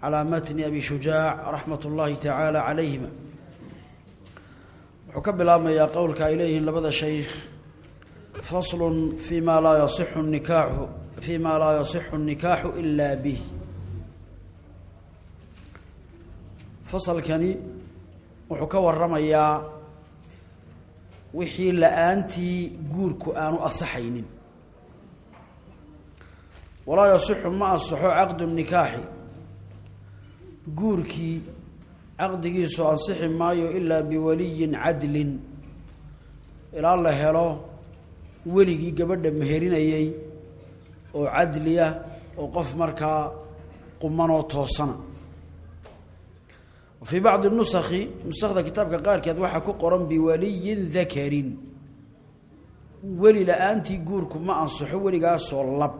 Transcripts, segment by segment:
calaa matni abi shujaac raxmat ullaahi tacaala calayhima. Wuxuu ka bilaabmayaa qowlka ay leeyihiin labada shaykh faslun fii maa laa yasixu nikaaxu fii maa laa yasixu nnikaaxu ilaa bih fasalkani wuxuu ka warramayaa wixii la'aantii guurku aanu asaxaynin. Walaa yasixu ma asaxo caqdu nikaaxi guurkii caqdigiisu ansixi maayo ilaa biwaliyin cadlin. Ilaa la helo weligii gabadha meherinayay oo cadliya oo qof markaa qumanoo toosana. Fii bacdi nusakhi nusakda kitaabka qaarkeed waxaa ku qoran biwaliyin dakarin weli la'aantii guurku ma ansaxo weligaasoo lab.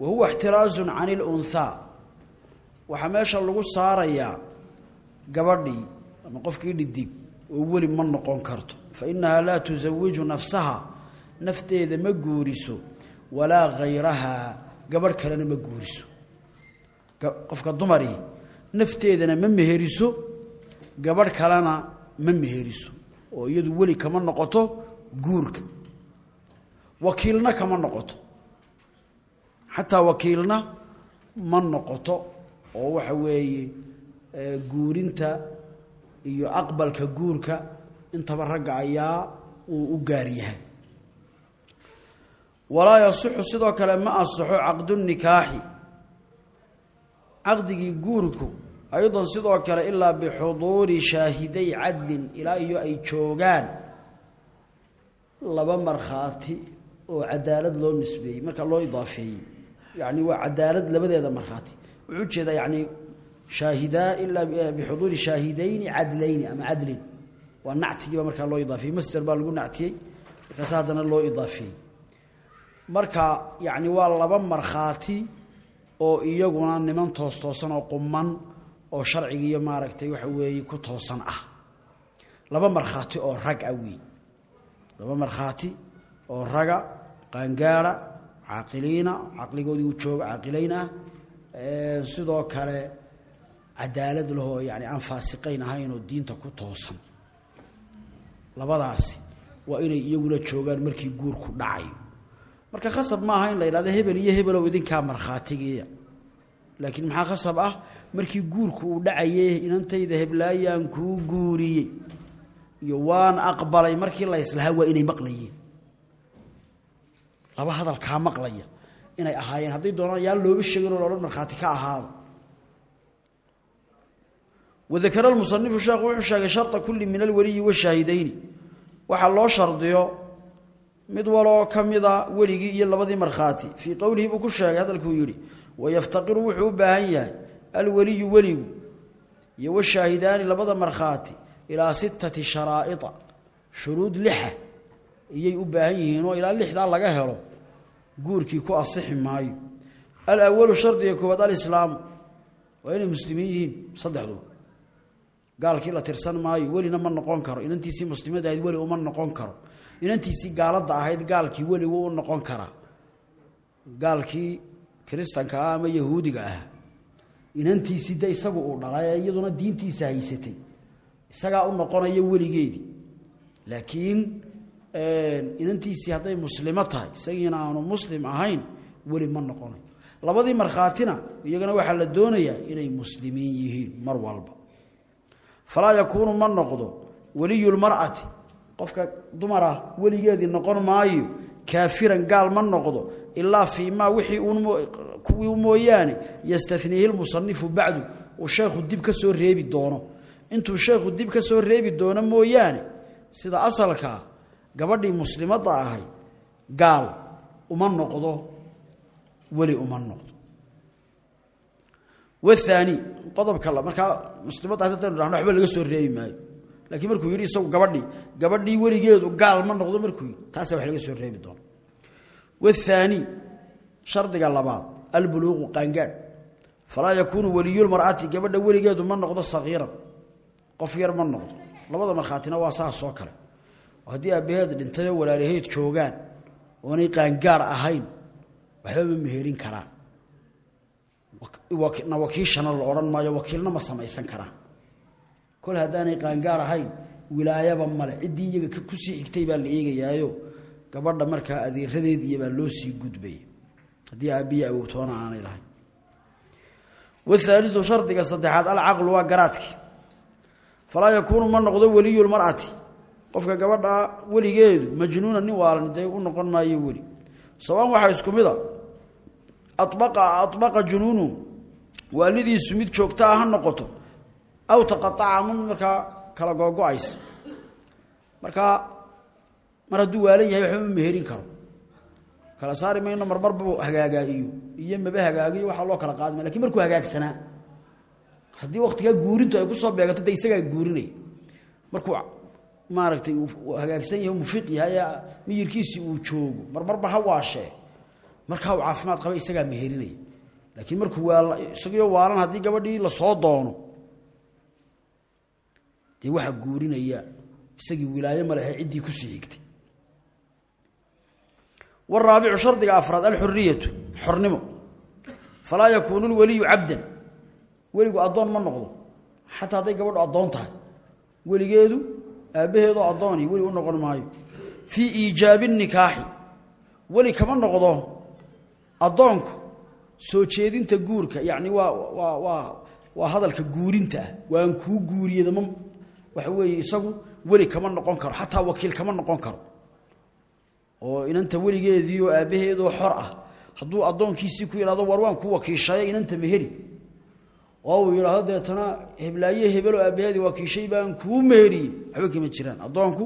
Wa huwa ixtiraasun can ilunhaa waxaa meesha lagu saarayaa gabadhii ama qofkii dhidig oo weli ma noqon karto. Fa inahaa laa tusawiju nafsaha nafteeda ma guuriso walaa hayrahaa gabadh kalena ma guuriso. Qofka dumarii nafteedana ma meheriso gabadh kalena ma meheriso. Oo iyadu weli kama noqoto guurka. Wakiilna kama noqoto. Xataa wakiilna ma noqoto oo waxa weeye guurinta iyo aqbalka guurka intaba ragga ayaa uu u gaar yahay. Walaa yasixu sidoo kale ma asaxo caqdunikaaxi caqdigii guurku aydan sidoo kale ilaa bixuduuri shaahiday cadlin ilaa iyo ay joogaan laba markhaati oo cadaalad loo nisbeeyey markaa loo idaafeeyey. Yani waa cadaalad labadeeda markhaati wuxuu u jeedaa yani shaahidaa ilaa bixuduuri shaahidayni cadlayni ama cadlin. Waa nactigiiba markaa loo idaafeeyey masder baa lagu nactiyey. Markaas marka yani waa laba markhaati oo iyaguna niman toos toosan oo quman oo sharcigiiyo maaragtay waxa weeye ku toosan ah. Laba markhaati oo rag ah laba markhaati oo raga qaangaara caaqiliina caqligoodii uu joogo caaqilayn ah sidoo kale cadaalad lahoo yani aan faasiqayn ahayn oo diinta ku toosan. Labadaasi waa inay iyaguna joogaan markii guurku dhacayo. Marka khasab maaha in la yidhahdo hebel iyo hebelow idinkaa markhaatigiiya laakiin maxaa khasab ah? Markii guurku uu dhacaye inantayda heblaayaan kuu guuriyey iyo waan aqbalay markii la islahaa waa inay maqlayeen. Laba hadal kaa maqlaya inay ahaayeen. Hadday doonaan yaa looba sheegin oo loodhan markhaati ka ahaada wadakara lmusanifu sheekhu wuxuu sheegay sharta kulli min alweliyi washaahidayni waxaa loo shardiyo mid waloo ka mida weligii iyo labadii markhaati. fii qowlihi buu ku sheegay hadalkuu yidhi wayaftaqiru wuxuu u baahan yahay alweliyu weligu iyo washaahidaani labada markhaati ilaa sittati sharaa'ia shuruud lixa iyay u baahan yihiin oo ilaa lixdaa laga helo guurkii ku asixi maayo. Alawalu shardiga koowaad alislaamu waa inay muslimiin yihiin saddexduba gaalkii la tirsan maayo welina ma noqon karo. Inantiisii muslimad ahayd weli uma noqon karo. Inantiisii gaaladda ahayd gaalkii weli wuu u noqon karaa. Gaalkii kiristanka ah ama yahuudiga ah. Inantiisii de isagu uu dhalay iyaduna diintiisa haysatay. Isagaa u noqonaya weligeedii. Laakiin inantiisii hadday muslimo tahay. Isagiina aanu muslim ahayn weli ma noqonayo labadii markhaatina iyagana waxaa la doonayaa inay muslimiin yihiin mar walba. Falaa yakuunu ma noqdo weliyulmar'ati qofka dumara weligeedii noqon maayo kaafiran gaal ma noqdo ilaa fii maa wixii kuwii mooyaane yastaniihi lmusanifu bacdu uu sheekhu dib ka soo reebi doono. Intuu sheekhu dib ka reebi doono mooyaane sida asalkaa gabadhii muslimadda ahayd gaal uma noqdo weli uma noqdo. Wathani qodobka markaa muslimadda haddaynu dhahno waxba laga soo reebi maayo. Laakiin markuu yidhi isagu gabadhii gabadhii weligeedu gaal ma noqdo markuu yidhi taasa wax laga soo reebi doona wathani shardiga labaad albuluuqu qaangaadh. Falaa yakuunu weliyulmar'ati gabadha weligeedu ma noqdo sagiiran qof yar ma noqdo. Labada markhaatina waa saas oo kale haddii aabbaheed dhintayoo walaalaheed joogaan oonay qaangaar ahayn waxba ma meherin karaan. Na wakiishana la odhan maayo wakiilna ma samaysan karaan. Kol haddaanay qaangaar ahayn wilaayaba male ciddii iyaga ku sii xigtay baa la eegayaayo gabadha markaa adeeradeed iyo baa loo sii gudbaya haddii aabbiyi awowtoona aanay lahayn. Wahaaliu shardiga saddexaad alcaqlu waa garaadki. Falaa yakuunu ma noqdo weliyulmar'ati qofka gabadha weligeedu majnuuna nin waalan u noqon maayo weli. Sawaan waxaa isku mid a. Abaqa abaqa junuunu. Waalidiisu mid joogta ah ha noqoto. Aw taqaaca mid markaa kala googo-aysa markaa mar hadduu waalan yahay waxba ma meherin karo. Kala saari mayno marmarbu hagaagaa iyo iyo maba hagaagiyo waxaa loo kala qaadima laakiin markuu hagaagsanaa haddii waktigaa guurintu ay ku soo beegato de isagaa guurinaya markuu maaragtay hagaagsan yahay mufiq yahay miyirkiisii uu joogo. Marmarba ha waashee markaa uu caafimaad qaba isagaa meherinaya laakiin markuu waal isagiyo waalan haddii gabadhii la soo doono dee waxaa guurinaya isagii wilaayo ma lehe ciddii ku sii xigtay. Waraabicu shardiga afraad alxuriyatu xornimo. Falaa yakuunu lweliyu cabdan. Weligu addoon ma noqdo. Xataa hadday gabadhu addoon tahay. Weligeedu aabbaheedoo addooni weli u noqon maayo. Fii iijaabi nikaaxi. Weli kama noqdo addoonku soo jeedinta guurka yacni waa waa waa waa hadalka guurinta ah waan kuu guuriyadama waxa weeye isagu weli kama noqon karo xataa wakiil kama noqon karo. Oo inanta weligeediioo aabbaheedoo xor ah hadduu addoonkiisii ku yidhahdo war waan ku wakiishaya inanta meheri oo uu yidhaahdo deetana heblaaye hebeloo aabbaheedii wakiishay baan kuu meheriyey waxba jiraan. Addoonku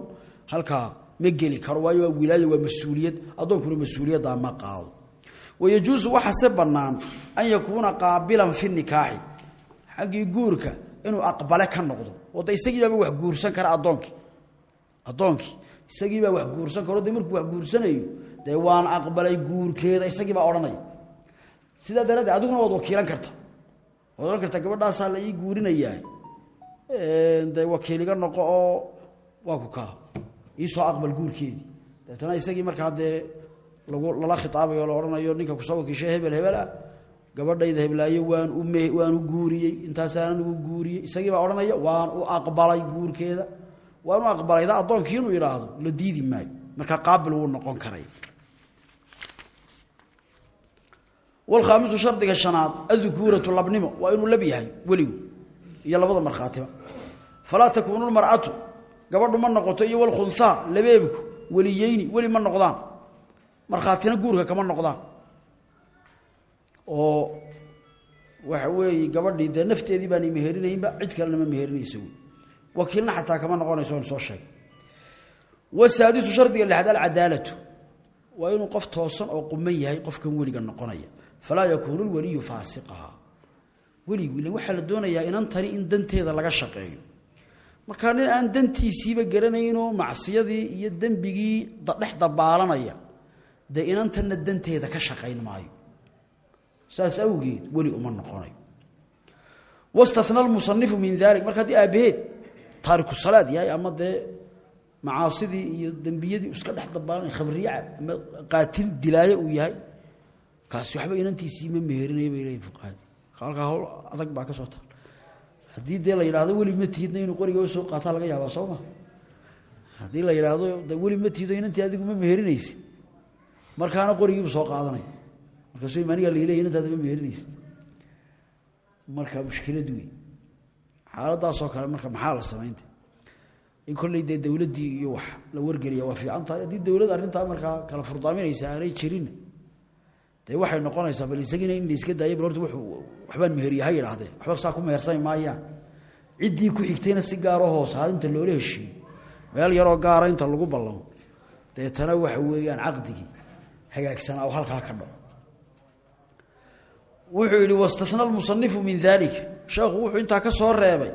halkaa ma geli karo waayo waa wilaaya waa mas'uuliyad. Addoonkuna mas'uuliyaddaa ma qaado. Wayajuusu waxase bannaan an yakuuna qaabilan fi nikaaxi. Xaggii guurka inuu aqbale ka noqdo. Oo de isagiibaaba wax guursan kara addoonkii addoonkii isagiibaa wax guursan karo. Markuu wax guursanayo dee waan aqbalay guurkeeda isagiibaa odhanaya sidaa daraaddeed adiguna waad wakiilan karta waad odhan kartaa gabadhaasaa la ii guurinayaa. Dee wakiiliga noqo oo waa ku kaa iisoo aqbal guurkeedii deetana isagii markaa dee lala khitaabayo la odhanayo ninka ku soo wakiishay hebel hebel ah gabadhayda heblaayo waan u m waan u guuriyey intaasaan anigu guuriyey. Isagii baa odhanaya waan u aqbalay guurkeeda waan u aqbalayda addoonkii inuu idhaahdo la diidi maayo. Markaa qaabil wuu noqon karay walkhaamisu shardiga shanaad adukuuratu labnimo waa inuu lab yahay weligu iyo labada markhaatiba falaa takuunu lmar'atu gabadhu ma noqoto iyo walkhunhaa labeebku weliyeyni weli ma noqdaan. Markhaatina guurka kama noqdaan. Oo waxa weeye gabadhii dee nafteedii baanay meherinaynba cid kalena ma meherinaysa wey wakiilna xataa kama noqonayso on soo sheegay. Wasaadisu shardiga lixaad alcadaalatu waa inuu qof toosan oo quman yahay qofkan weliga noqonaya falaa yakuunu lweliyu faasiqaha. Weligu ila waxaa la doonayaa inantani in danteeda laga shaqeeyo. Markaa nin aan dantiisiiba garanaynoo macsiyadii iyo dembigii dhex dabaalanaya dee inantanna danteeda ka shaqayn maayo. Saas awgeed weli uma noqonayo. Wastana almusanifu min dalik marka haddii aabbaheed taariku salaad yahay ama dee macaasidii iyo dembiyadii iska dhex dabaalanay khabriyacab ama qaatil dilaayo uu kaasi waxba inantiisii ma meherinayo bay leeyihiin fuqahadi halkaa hawl adag baa ka soo taal. Haddii dee la yidhahdo weli ma tihidna inuu qoriga soo qaataa laga yaabaa soo ma. Haddii la yidhaahdo de weli ma tihido inantii adigu ma meherinaysid markaana qorigiibu soo qaadanaya markaasu manigaa lailey inantaada ma meherinaysid marka mushkilad wey xaaladaasoo kale marka maxaa la samaynta? In kolley dee dowladdii iyo wax la wargeliya waa fiican tahay. Haddii dowlad arrintaa markaa kala furdaaminaysa aanay jirin dee waxay noqonaysaa bal isagiina in la iska daaya bal horta waxbaan meheriya ha waxba saa ku mehersami maayaan. Ciddii ku xigtayna si gaaroo hoos ahaad inta loola heshiiyo meel yaroo gaara inta lagu ballamo deetana waxa weeyaan caqdigii hagaagsanaa oo halkaa ka dhaco. Wuxuu yidhi wastana almusanifu min daalika sheekhu wuxuu intaa ka soo reebay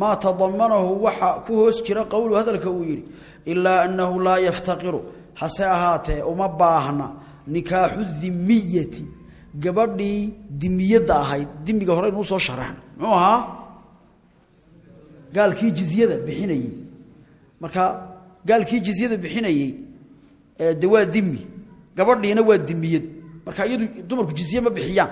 maa tadamanahu waxa ku hoos jira qowlu hadalka uu yidhi ilaa annahu laa yaftaqiru. Hase ahaatee uma baahna nikaaxu dimiyati. Gabadhii dimiyadda ahayd dimiga hore inuu soo sharaxna muxuu ahaa? Gaalkii jizyada bixinayey marka gaalkii jizyada bixinayey de waa dimi. Gabadhiina waa dimiyad. Marka iyadu dumarku jizye ma bixiyaan.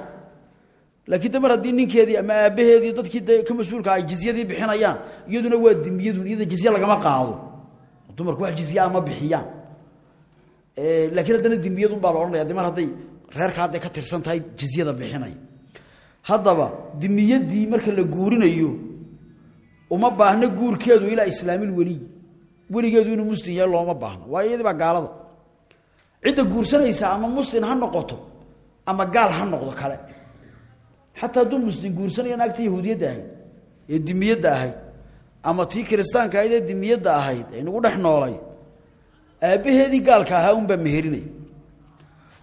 Laakiin de mar ninkeedii ama aabbaheedii dadkii ka mas'uulka ay jizyadii bixinayaan iyaduna waa dimiyadun iyada jizye lagama qaado. Dumarku wax jizyaa ma bixiyaan laakiin haddana dimiyadun baa la odhanaya de mar hadday reerka hadday ka tirsan tahay jizyada bixinay. Haddaba dimiyadii marka la guurinayo uma baahna guurkeedu ilaa islaamil weliy weligeedu inuu muslim yahay looma baahno. Waayo iyadii baa gaalada. Cidda guursanaysa ama muslim ha noqoto ama gaal ha noqdo kale. Xataa hadduu muslim guursanaya naagtii yahuudiyadda ahayd ee dimiyadda ahayd ama tii kiristaanka ahayd ee dimiyadda ahayd ee nagu dhex noolay aabbaheedii gaalka ahaa unbaa meherinay.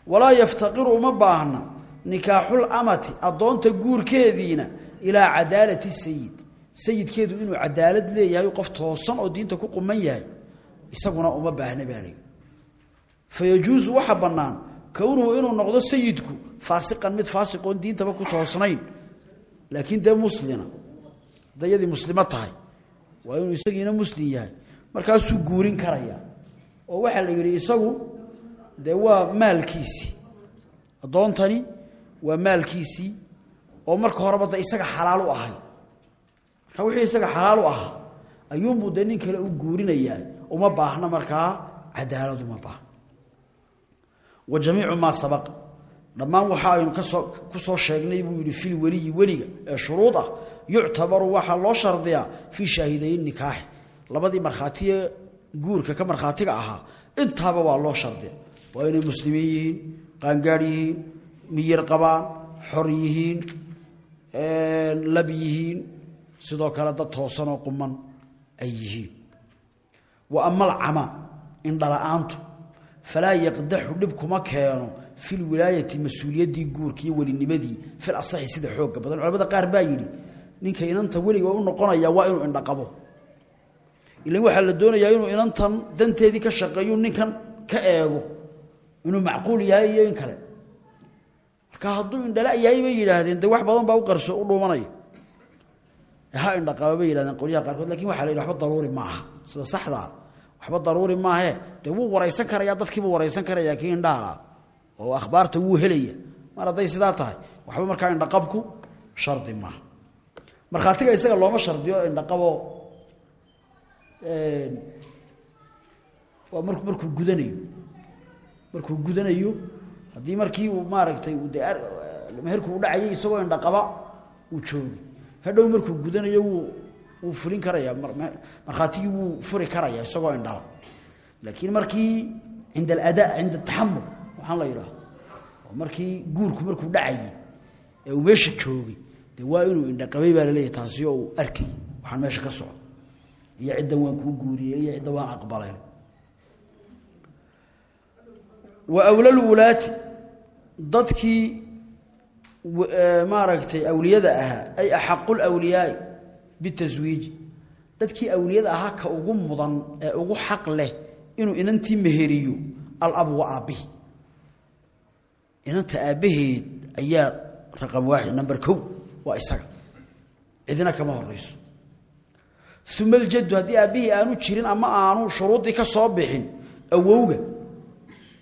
Walaa yaftaqiru uma baahna nikaaxul amati addoonta guurkeediina ilaa cadaalati sayid sayidkeedu inuu cadaalad leeyahay qof toosan oo diinta ku quman yahay isaguna uma baahna baa fayajuusu waxa bannaan kownuhu inuu noqdo sayidku faasiqan mid faasiqoon diintaba ku toosnayn. Laakiin dee muslina dayadii muslimo tahay waa inuu isagiina muslim yahay markaasuu guurin karaya oo waxaa la yidhi isagu dee waa maalkiisii addoontani waa maalkiisii oo marka horeba da isaga xalaal u ahay. Marka wixii isaga xalaal u ahaa ayuunbuu dee nin kale u guurinayaa uma baahna markaa cadaalad uma baahna wa jamiicu maa sabaqa. Dhammaan waxa aynu ka soo ku sheegnay buu yidhi fil weliyi weliga ee shuruud ah yuctabaru loo shardiyaa fii shaahidayn nikaaxi. Labadii markhaatiye guurka ka markhaatiga ahaa intaaba waa loo shardiya waa inay muslimiin yihiin qaangaadh yihiin miyir qabaan xor yihiin lab yihiin sidoo kale dad toosanoo quman ay yihiin. Wa ama alcamaa indhala-aantu falaa yaqdaxu dhib kuma keeno fi lwilaayati mas'uuliyaddii guurka iyo welinimadii fil asaxi sida xoogga badan. Culamada qaar baa yidhi ninka inanta weliga u noqonaya waa inuu indhaqabo ilan waxaa la doonayaa inuu inantan danteedii ka shaqeeyu ninkan ka eego inuu macquul yahay iyo in kale. Marka hadduu indhala yahay bay yidhaahdeen de wax badan baa u qarso u dhuumanaya ha indhaqaba bay yidhahdeen qolyaha qaarkood laakiin waxa la yidhi daruuri ma aha sida saxdaa waxba daruuri maahe. Dee wuu waraysan karayaa dadkiibuu waraysan karayaa kii indhaha oo akhbaarta wuu helaya. Mar hadday sidaa tahay waxba markaa indhaqabku shardi maaha. Markhaatiga isaga looma shardiyo indhaqabo waa mar markuu gudanayo. Markuu gudanayo haddii markii uu maaragtay de meherku u dhacayay isagoo indhaqaba uu joogay hadhow markuu gudanayo wuu wuu fulin karaya markhaatigii wuu furi karaya isagoo indhala. Laakiin markii cinda alada cinda ataxamul waxaan la yidhaha markii guurku markuu dhacayay ee uu meesha joogay de waa inuu indhaqabay baa laleeyahy taasi oo uu arkay. Waxaan meesha ka socda iyo ciddan waan kuu guuriyey iyo ciddan waan aqbalay. Wa awlalwulaati dadkii maaragtay awliyada ahaa ay axaqu lwliyaai bitaswiiji dadkii awliyada ahaa ka ugu mudan ee ugu xaq leh inuu inantii meheriyo alabu wa aabbihi inanta aabbaheed ayaa raqam waaxid number kow waa isaga. Cidina kama horayso uma aljaddu haddii aabbihii aanu jirin ama aanu shuruuddii ka soo bixin awowga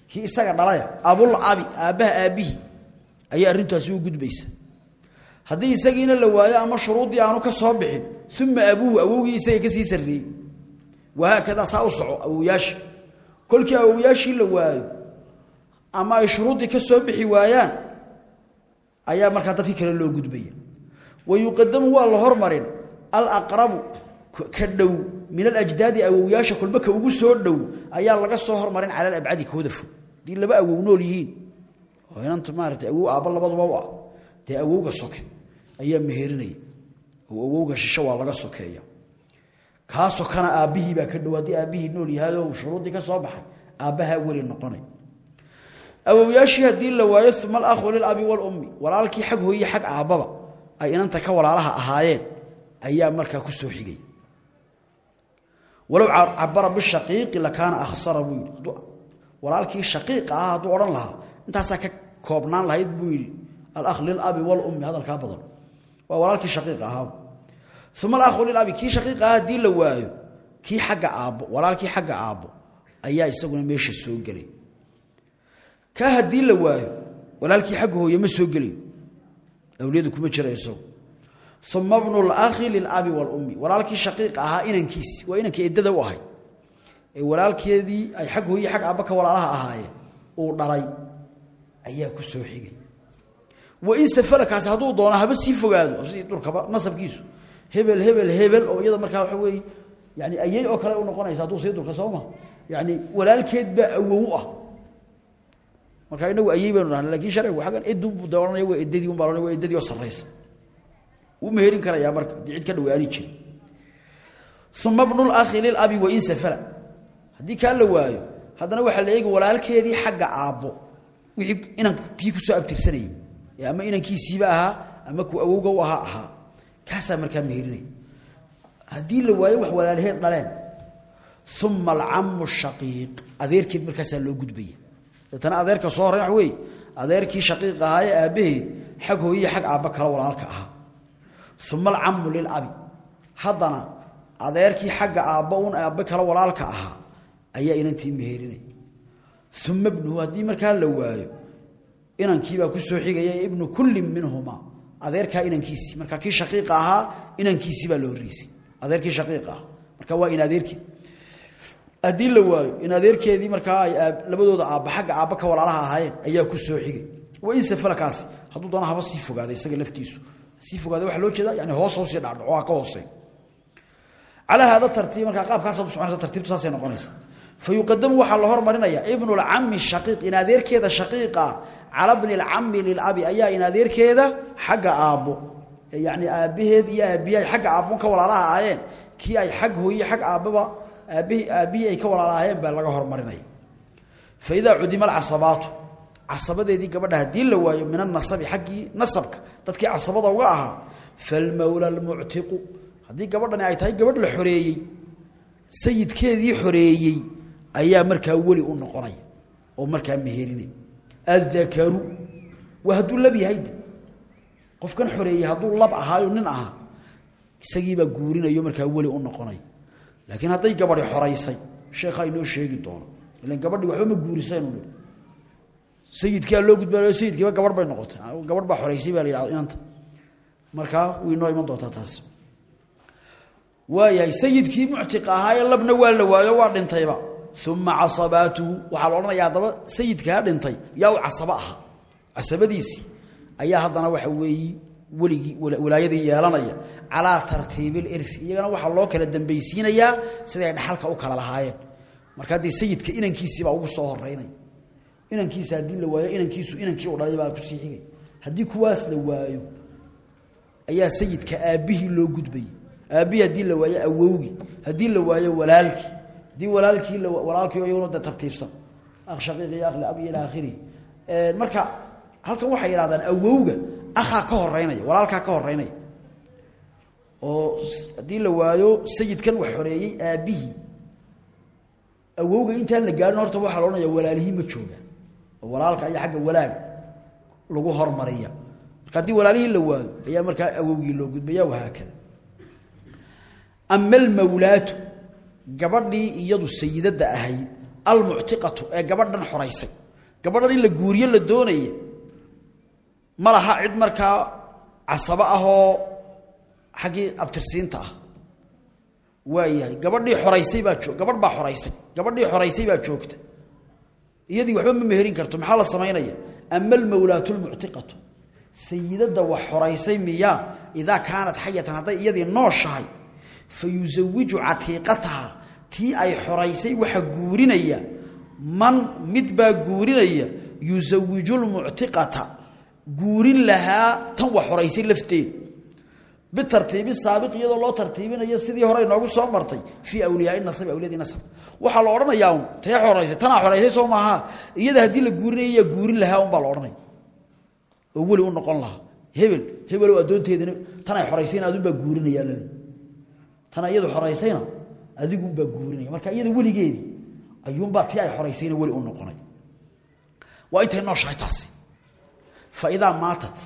kii isaga dhalaya abul abi aabbaha aabbihii ayaa arrintaasi u gudbaysa. Haddii isagiina la waayo ama shuruuddii aanu ka soo bixin uma abuuhu awowgii isaga ka sii sarreeyey wahaakadaa saa u soco awowyaasha kolkii awowyaashii la waayo ama ay shuruuddii ka soo bixi waayaan ayaa markaa dadkii kale loo gudbaya. Wa yuqadamu waa la hormarin alaqrabu ka dhow min alajdaadi awowyaasha kolba ka ugu soo dhow ayaa laga soo hormarin cala alabcadi kooda fog. Haddii laba awow nool yihiin. Oo inanta maarata awow aabba labaduba u ah. Dee awowga soke ayaa meherinaya oo awowga shisho waa laga sokeeya. Kaa sokana aabbihii baa ka dhow. Haddii aabbihii nool yahay oo shuruuddii ka soo baxay aabbahaa weli noqonay. Awowyaashii haddii la waayo uma alakhu lilabi walummi walaalkii xag hooye xag aabbaba ay inanta ka walaalaha ahaayeen ayaa markaa ku soo xigay walow cabara bishaqiiqi lakaana akhsara buu yidhi. Walaalkii shaqiiqa ah hadduu odhan lahaa intaasaa ka koobnaan lahayd buu yidhi alakh lilabi walummi hadalkaa badan. Waa walaalkii shaqiiqa ahaa. Uma alakhu lilabi kii shaqiiqa ah haddii la waayo kii xagga aabbo walaalkii xagga aabbo ayaa isaguna meesha soo gelay. Kaa haddii la waayo walaalkii xagga hooye soo gelayo awliyadu kuma jira uma bnu lakhi lilabi walummi. Walaalkii shaqiiqa ahaa inankiisi waa inankii eddada u ahay. Ee walaalkeedii ay xag hooye xag aabba ka walaalaha ahaayeen uu dhalay ayaa ku soo xigay. Wain safalakaasi hadduu doono haba sii fogaado si dhurkaba nasabkiisu. Hebel hebel hebel oo iyada markaa waxa weeye yani ayay oo kale u noqonaysa hadduu sii durka sooma. Yani walaalkeed baa awow ah. Marka inagu ayay baynu dhahna laakiin sharcigu aggan edunbu de ohanaya waa eddadii un baa ohanaya waa eddadii oo sarraysa wuu meherin karayaa marka haddii ka dhawaani jiri uma bnu lakhi lilabi wain safala. Haddii kaa la waayo haddana waxaa la eegi walaalkeedii xagga aabbo. Wixii inankii ku soo abtirsanayay. Ee ama inankiisiiba ahaa ama ku awowga u ahaa ahaa. Kaasaa markaa meherinaya haddii la waayo wax walaalheed dhaleen. Uma alcamu shaqiiq. Adeerkeed markaasaa loo gudbaya. Deetana adeerka soo horey wax adeerkii shaqiiq ahaa ee xag hooyihi xag aabba kale walaalka ahaa uma alcamu lilabi haddana adeerkii xagga aabba un aabbe kale walaalka ahaa ayaa inantii meherinay uma bnuhu haddii markaa la waayo inankiibaa ku soo xigaya ibnu kullin minhumaa. Adeerkaa inankiisii markaa kii shaqiiqa ahaa inankiisii baa la horreysay. Adeerkii shaqiiqa ah marka waa in la waayo in adeerkeedii markaa ay labadooda aabba xagga aabba ka walaalaha ahaayeen ayaa ku soo xigay. Wain safalakaasi hadduu doona haba sii fogaaday isaga laftiisu sii fogaada waxaa loo jeedaa yani hoos hawsii dhaadhaco ha ka hoosey calaa haada tartiib markaa qaabkaas ad u soconaysa tartiibtu saasay noqonaysa. Fa yuqadamu waxaa la hormarinayaa ibnu lcami shaqiiq in adeerkeeda shaqiiqa cala bni lcami lilabi ayaa in adeerkeeda xagga aabbo. Yani aabbaheed iyo aabbiyahay xagga aabbon ka walaalaha ahaayeen kii ay xag hooye xag aabbaba aabbihii ay ka walaalaahayeen baa laga hormarinaya. Fa idaa cudima alcasabaatu casabadeedii gabadha haddii la waayo min anasabi xaggii nasabka dadkii casabada uga ahaa falmawla almuctiqu. Haddii gabadhani ay tahay gabadh la xoreeyey sayidkeedii xoreeyey ayaa markaa weli u noqonaya oo markaa meherinay addakaru waa hadduu lab yahay de. Qofkan xoreeyey hadduu lab ahaayo nin ahaa isagiibaa guurinayo markaa weli u noqonaya. Laakiin hadday gabadhi xoraysay sheekhaa inoo sheegi doono. Ilan gabadhi waxba ma guurisaynu nii sayidkaa loo gudba sayidkiiba gabadh bay noqotay. Gabadh baa xoraysay baa la yidhahda inanta markaa way iman doontaa taas. Waayahay sayidkii muctiqa ahaa labna waa la waayo waa dhintayba. Uma casabaatuhu waxaa la odhanayaa haddaba sayidkaa dhintay yaa u casabo ahaa. Casabadiisii ayaa haddana waxa weeye weligii walaayadii yeelanaya. Calaa tartiibi lirhi iyagana waxaa loo kala dambaysiinayaa siday dhaxalka u kala lahaayeen. Marka haddii sayidka inankiisiibaa ugu soo horeynaya inankiisa haddii la waayo inankiisu inankii u dhalay baa ku sii xigay. Haddii kuwaas la waayo ayaa sayidka aabbihii loo gudbayay aabbihii haddii la waayo awowgii. Haddii la waayo walaalkii. Haddii walaalkii walaalkii iyaguna de tartiibsan. Akh shaqiiqi iyo akh abi ila aakhirihi marka halkan waxay yidhahdaan awowga akhaa ka horeynaya walaalkaa ka horeynaya oo haddii la waayo sayidkan wax xoreeyey aabbihii. Awowga intaan la gaarin horta waxaa la odhanaya walaalihii ma jooga oo walaalka ayaa agga walaaga lagu hormariya. Marka haddii walaalihii la waayo ayaa markaa awowgii loo gudbaya wahaakada ama almawlaatu gabadhii iyadu sayidadda ahayd almuctiqatu ee gabadhan xoraysay gabadhan in la guuriyo la doonaya ma laha cid markaa casabo ahoo xaggii abtirsiinta ah. Waayahay gabadhii xoraysay baa gabadh baa xoraysay gabadhii xoraysay baa joogta iyadii waxba ma meherin karto maxaa la samaynaya ama almawlaatu lmuctiqatu sayidadda wax xoraysay miyaa idaa kaanat xayatan hadday iyadii nooshahay fa yusawiju catiiqataha tii ay xoraysay waxa guurinaya man mid baa guurinaya yusawiju lmuctiqata guurin lahaa tan wax xoraysay lafteed bitartiibi saabiq iyadoo loo tartiibinayo sidii hore inoogu soo martay fii awliyaai nasabi awliyadii nasab. Waxaa la odhanayaa un tee xoraysay tanaa xoraysay soo maaha. Iyada haddii la guurinaya guurin lahaa un baa la odhanaya. Oo weli u noqon lahaa. Hebel hebelow addoonteedina tanay xoraysayna adunbaa guurinayaa lale tana iyadu xoraysayna adigunbaa guurinaya marka iyada weligeedii ayuunbaa tii ay xoraysayna weli u noqonay. Waa intay nooshahay taasi. Fa idaa maatat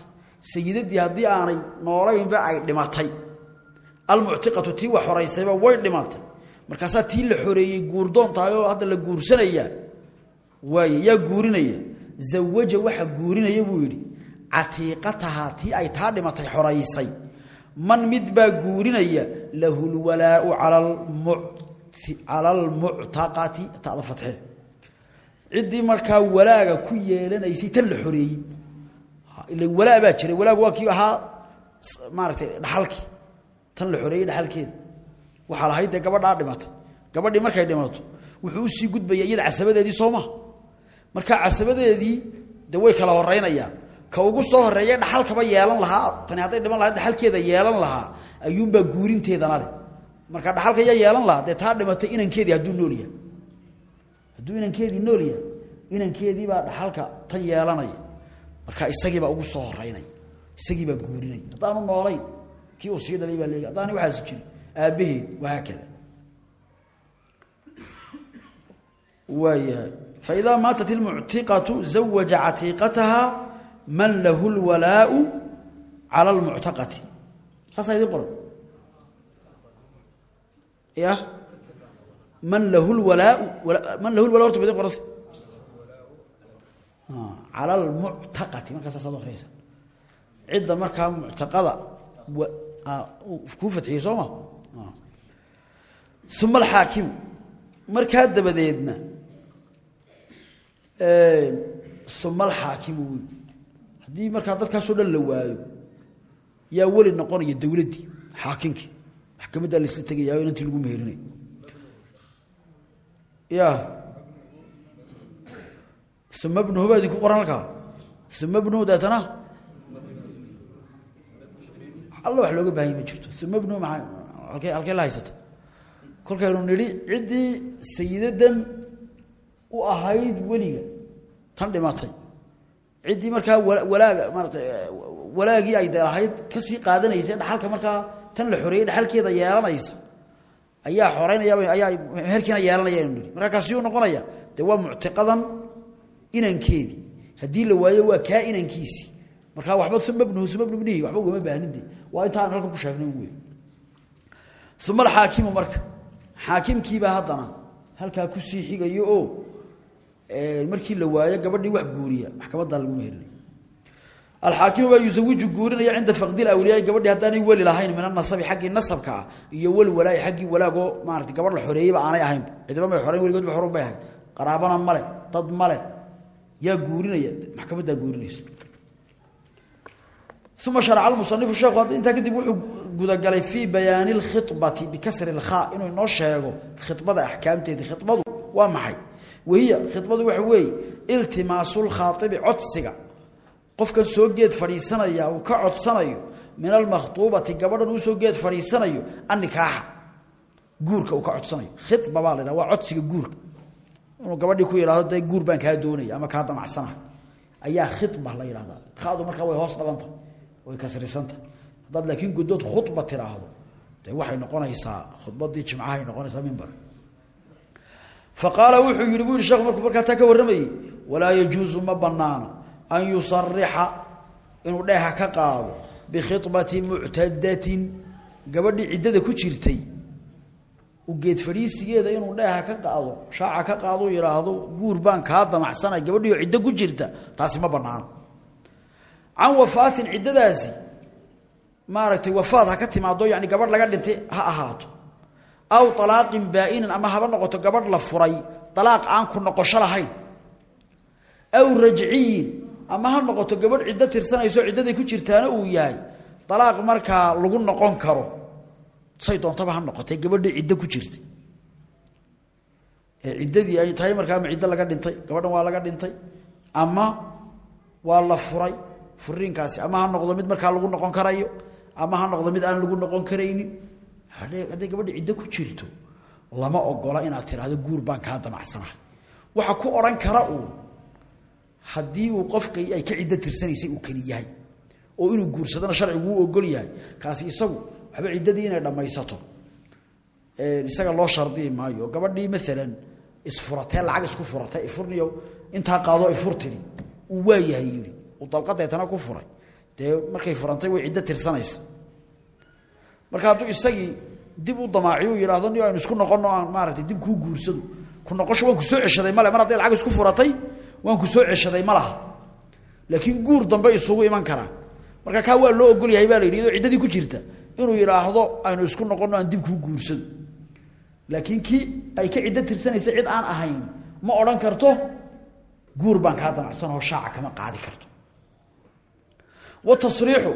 sayidadii haddii aanay noolaynba ay dhimatay. Almuctiqatu tii wax xoraysayba way dhimatay. Markaasaa tii la xoreeyey guurdoon tahay hadda la guursanayaa waay yaa guurinaya. Zawaja waxa guurinaya buu yidhi catiiqatahaa tii ay taa dhimatay xoraysay. Man mid baa guurinaya lahu lwalaau cala almuctaqati tada fatxee ciddii markaa walaaga ku yeelanaysay tan la xoreeyey ila walaa baa jiray. Walaagu waa kii ahaa maaragtay dhaxalkii. Tan la xoreeyey dhaxalkeeda waxaa lahayd dee gabadhaa dhimatay. Gabadhii markay dhimato wuxuu u sii gudbaya iyada casabadeedii soo maha markaa casabadeedii de way kala horeynayaan ka ugu soo horreeya dhaxalkaba yeelan lahaa. Tani hadday dhiman lahayd dhaxalkeeda yeelan lahaa. Ayuunbaa guurinteedana marka dhaxalka yaa yeelan lahaa dee taa dhimatay inankeedii hadduu noolyahay hadduu inankeedii noolyahay inankeediibaa dhaxalka tan yeelanaya marka isagiibaa ugu soo horeynaya isagiibaa guurinaya haddaanu noolayn kii uu sii dhalay baa leeya haddaani waxaasi jirin aabbaheed wahaakada waayahay faidaa maatat ilmuctiqatu zawaja catiiqataha man lahu lwalaau cala almuctaqati saasaa idin qoran. Ya man lahu lwalaau man lahu lwala horta ba idin cala almuctaqati markaa saasaad akriyaysa cidda markaa muctaqada kuu fadxiyey soo ma? Uma alxaakimu markaa dabadeedna uma alxaakimu wey haddii markaa dadkaasoo dhan la waayo yaa weli noqonaya dowladdii xaakimkii maxkamaddaa laisla tegayaa inantii lagu meherinayo ya uma bnuhu baa idinku qoran halkaa. Uma bnuhu deetana alla wax looga baahanya ma jirto. Uma bnuhu maa halkey halkey la haysata? Kolkaynu nidhi ciddii sayidadan u ahayd weliga. Tan dhimatay. Ciddii markaa walaaga maarata walaagii ay de ahayd ka sii qaadanaysa dhaxalka markaa tan la xoreeyey dhaxalkeeda yeelanaysa. Ayaa xoreynayaba ayaa meherkiina yeelanaya inu nihi markaa kaasiyuu noqonaya. Dee waa muctiqadan inankeedii haddii la waayo waa kaa inankiisii markaa waxba uma bnuhu uma bnu bnihi waxba ugama waa intaan halkan ku sheegnay wey uma alxaakimu marka. Xaakimkiibaa haddana halkaa ku sii xigayo oo markii la waayo gabadhii wax guuriya maxkamaddaa lagu meerinay alxaakimu baa yusawiju guurinaya cinda faqdi awliyaai gabadhii haddaanay weli lahayn min anasabi xaggii nasabka ah iyo weli walaayi xaggii walaagoo maarata gabadh la xoreeyeyba aanay ahayn. Cidiba may xoreyn weligoodba xorun bay ahayd. Qaraabana male dad male yaa guurinaya maxkamaddaa guurinaysa. Uma sharca musanifu sheekhu intaa kadib wuxuu gudagalay fii bayaani اlkhibati bikasri اlkhaa inuu inoo sheego khibada axkaamteedii khibadu waa maxay? Wahiya khibadu waxa weeye iltimaasu lkhaaibi codsiga. Qofkan soo geed fadhiisanaya uu ka codsanayo min almakhtuubati gabadhan uu soo geed fadhiisanayo annikaaxa guurka uu ka codsanayo. Khiba baa la waa codsiga guurka inuu gabadhii ku yidhahdo dee guur baan kaa doonaya ama kaa damacsanahay ayaa khiba la yidhahdaa khadu markaa way hoos dhabantahay way kasrisantahay haddaad laakiin guddood khuba tiraahdo dee waxay noqonaysaa khudbadii jimcahay noqonaysaa mimbar fa qaala wuxuu yidhi buu yihi markuu markaa taa ka warramayey walaa yajuusu ma bannaana an yusarixa inuu dheeha ka qaado bikhibati muctadatin. Gabadhii ciddada ku jirtay geed fadhiisigeeda inuu dheeha ka qaado shaaca ka qaadou yidhaahdo guur baan kaa damacsanay gabadhii oo ciddo ku jirta taasi ma bannaana can wafaatin ciddadaasi maaragtay wafaad ha ka timaado yani gabadh laga dhintay ha ahaato. Aw alaaqin baa-inan ama haba noqoto gabadh la furay alaaq aan ku noqosho lahayn. Aw rajciyin ama ha noqoto gabadh ciddo tirsanayso ciddaday ku jirtaana uu yahay alaaq markaa lagu noqon karo say doontaba ha noqotay gabadhii ciddo ku jirtay. Ee ciddadii ay tahay markaa ciddo laga dhintay gabadhan waa laga dhintay ama waa la furay furiinkaasi ama ha noqdo mid markaa lagu noqon karayo ama ha noqdo mid aan lagu noqon karaynin. Hadday gabadha ciddo ku jirto lama ogola inaad tidhaahdo guur baan kaa damacsanahay. Waxa ku odhan kara uu haddii uu qofka ay ka ciddo tirsanaysay uu keli oo inuu guursadona sharcigu u ogol yahay kaasi isagu waxba ciddadii inay dhammaysato. Isaga loo shardiyi maayo. Gabadhii maalan isfuratee lacag isku furatay ifurniyo intaa qaado ifur tiri uu waayahay yidhi. Uu dalqadeetana ku furay. Dee markay furantay way ciddo tirsanaysa. Marka hadduu isagii dib u damaaciyo u yidhaahdo ni aynu isku noqonno aan maaragtay dib kuu guursado. Ku noqosho waan ku soo ceshaday male mar hadday lacag isku furatay waan ku soo ceshaday ma laakiin guur dambe isugu iman karaa marka kaa waa loo ogol yahay baa la yidhi ciddadii ku jirta inuu yidhaahdo aynu isku noqonno aan dib kuu guursado laakiin kii ay ka ciddo tirsanaysa cid aan ahayn ma odhan karto guur baan kaa damacsanoo shaaca kama qaadi karto. Watasriixu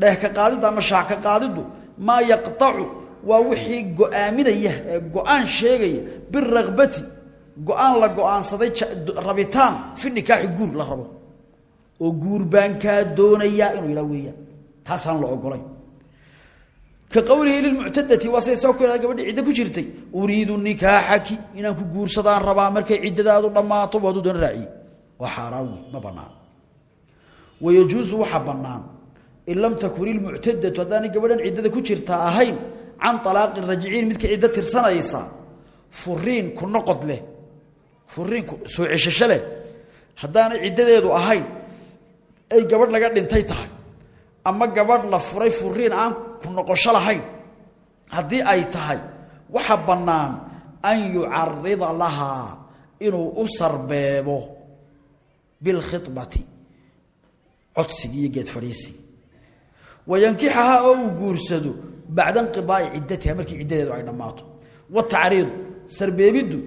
dheeh ka qaadidda ama shaac ka qaadiddu maa yaqtacu waa wixii go'aaminaya ee go'aan sheegaya birakbati go'aan la go'aansaday rabitaan fi nikaaxi guur la rabo. Oo guur baan kaa doonayaa inuu yidhaa weeyaan. Taasaan la ogolay ka qowlihi lilmuctadati waa siday soo yidhahda gabadhi ciddo ku jirtay uriidu nikaaxaki inaan ku guursadaan rabaa markay ciddadaadu dhammaato hadduu doona raaciyey waa xaaraan wey ma bannaan wayajuusu waxaa bannaan in lam takun ilmuctadatu haddaanay gabadhan ciddada ku jirtaa ahayn can alaaqi rajiciin midka ciddo tirsanaysa furiin ku noqod leh furiin soo ceshasho leh haddaanay ahayn ay gabadh laga dhintay tahay ama gabadh la furay furiin aan ku noqosho lahayn. Haddii ay tahay waxa bannaan an yucarida lahaa inuu u sarbeebo bilkhibati codsigii iyo geed fadhiisii wayankixahaa oo uu guursado bacda inqidaai ciddatiha markii ciddadeedu ay dhammaato. Watacriidu sarbeebiddu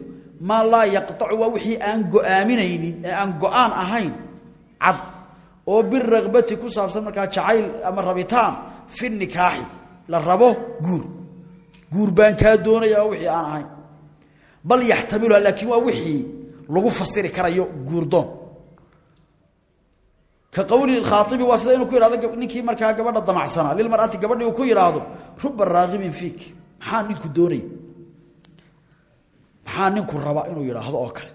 maa laa yaqtacu waa wixii aan go'aaminaynin ee aan go'aan ahayn cad oo birakbati ku saabsan markaa jacayl ama rabitaan fi nikaaxi. La rabo guur. Guur baan kaa doonaya waa wixii aan ahayn. Bal yaxtamiluha laakiin waa wixii lagu fasiri karayo guurdoon. Ka qowli khaaibi waa sida inuu ku yihahdo ninkii markaa gabadha damacsanaa lilmar'ati gabadhii uu ku yidhaahdo ruba raaqibin fiik. Maxaa ninku doonaya maxaa ninku raba inuu yidhaahdo oo kale?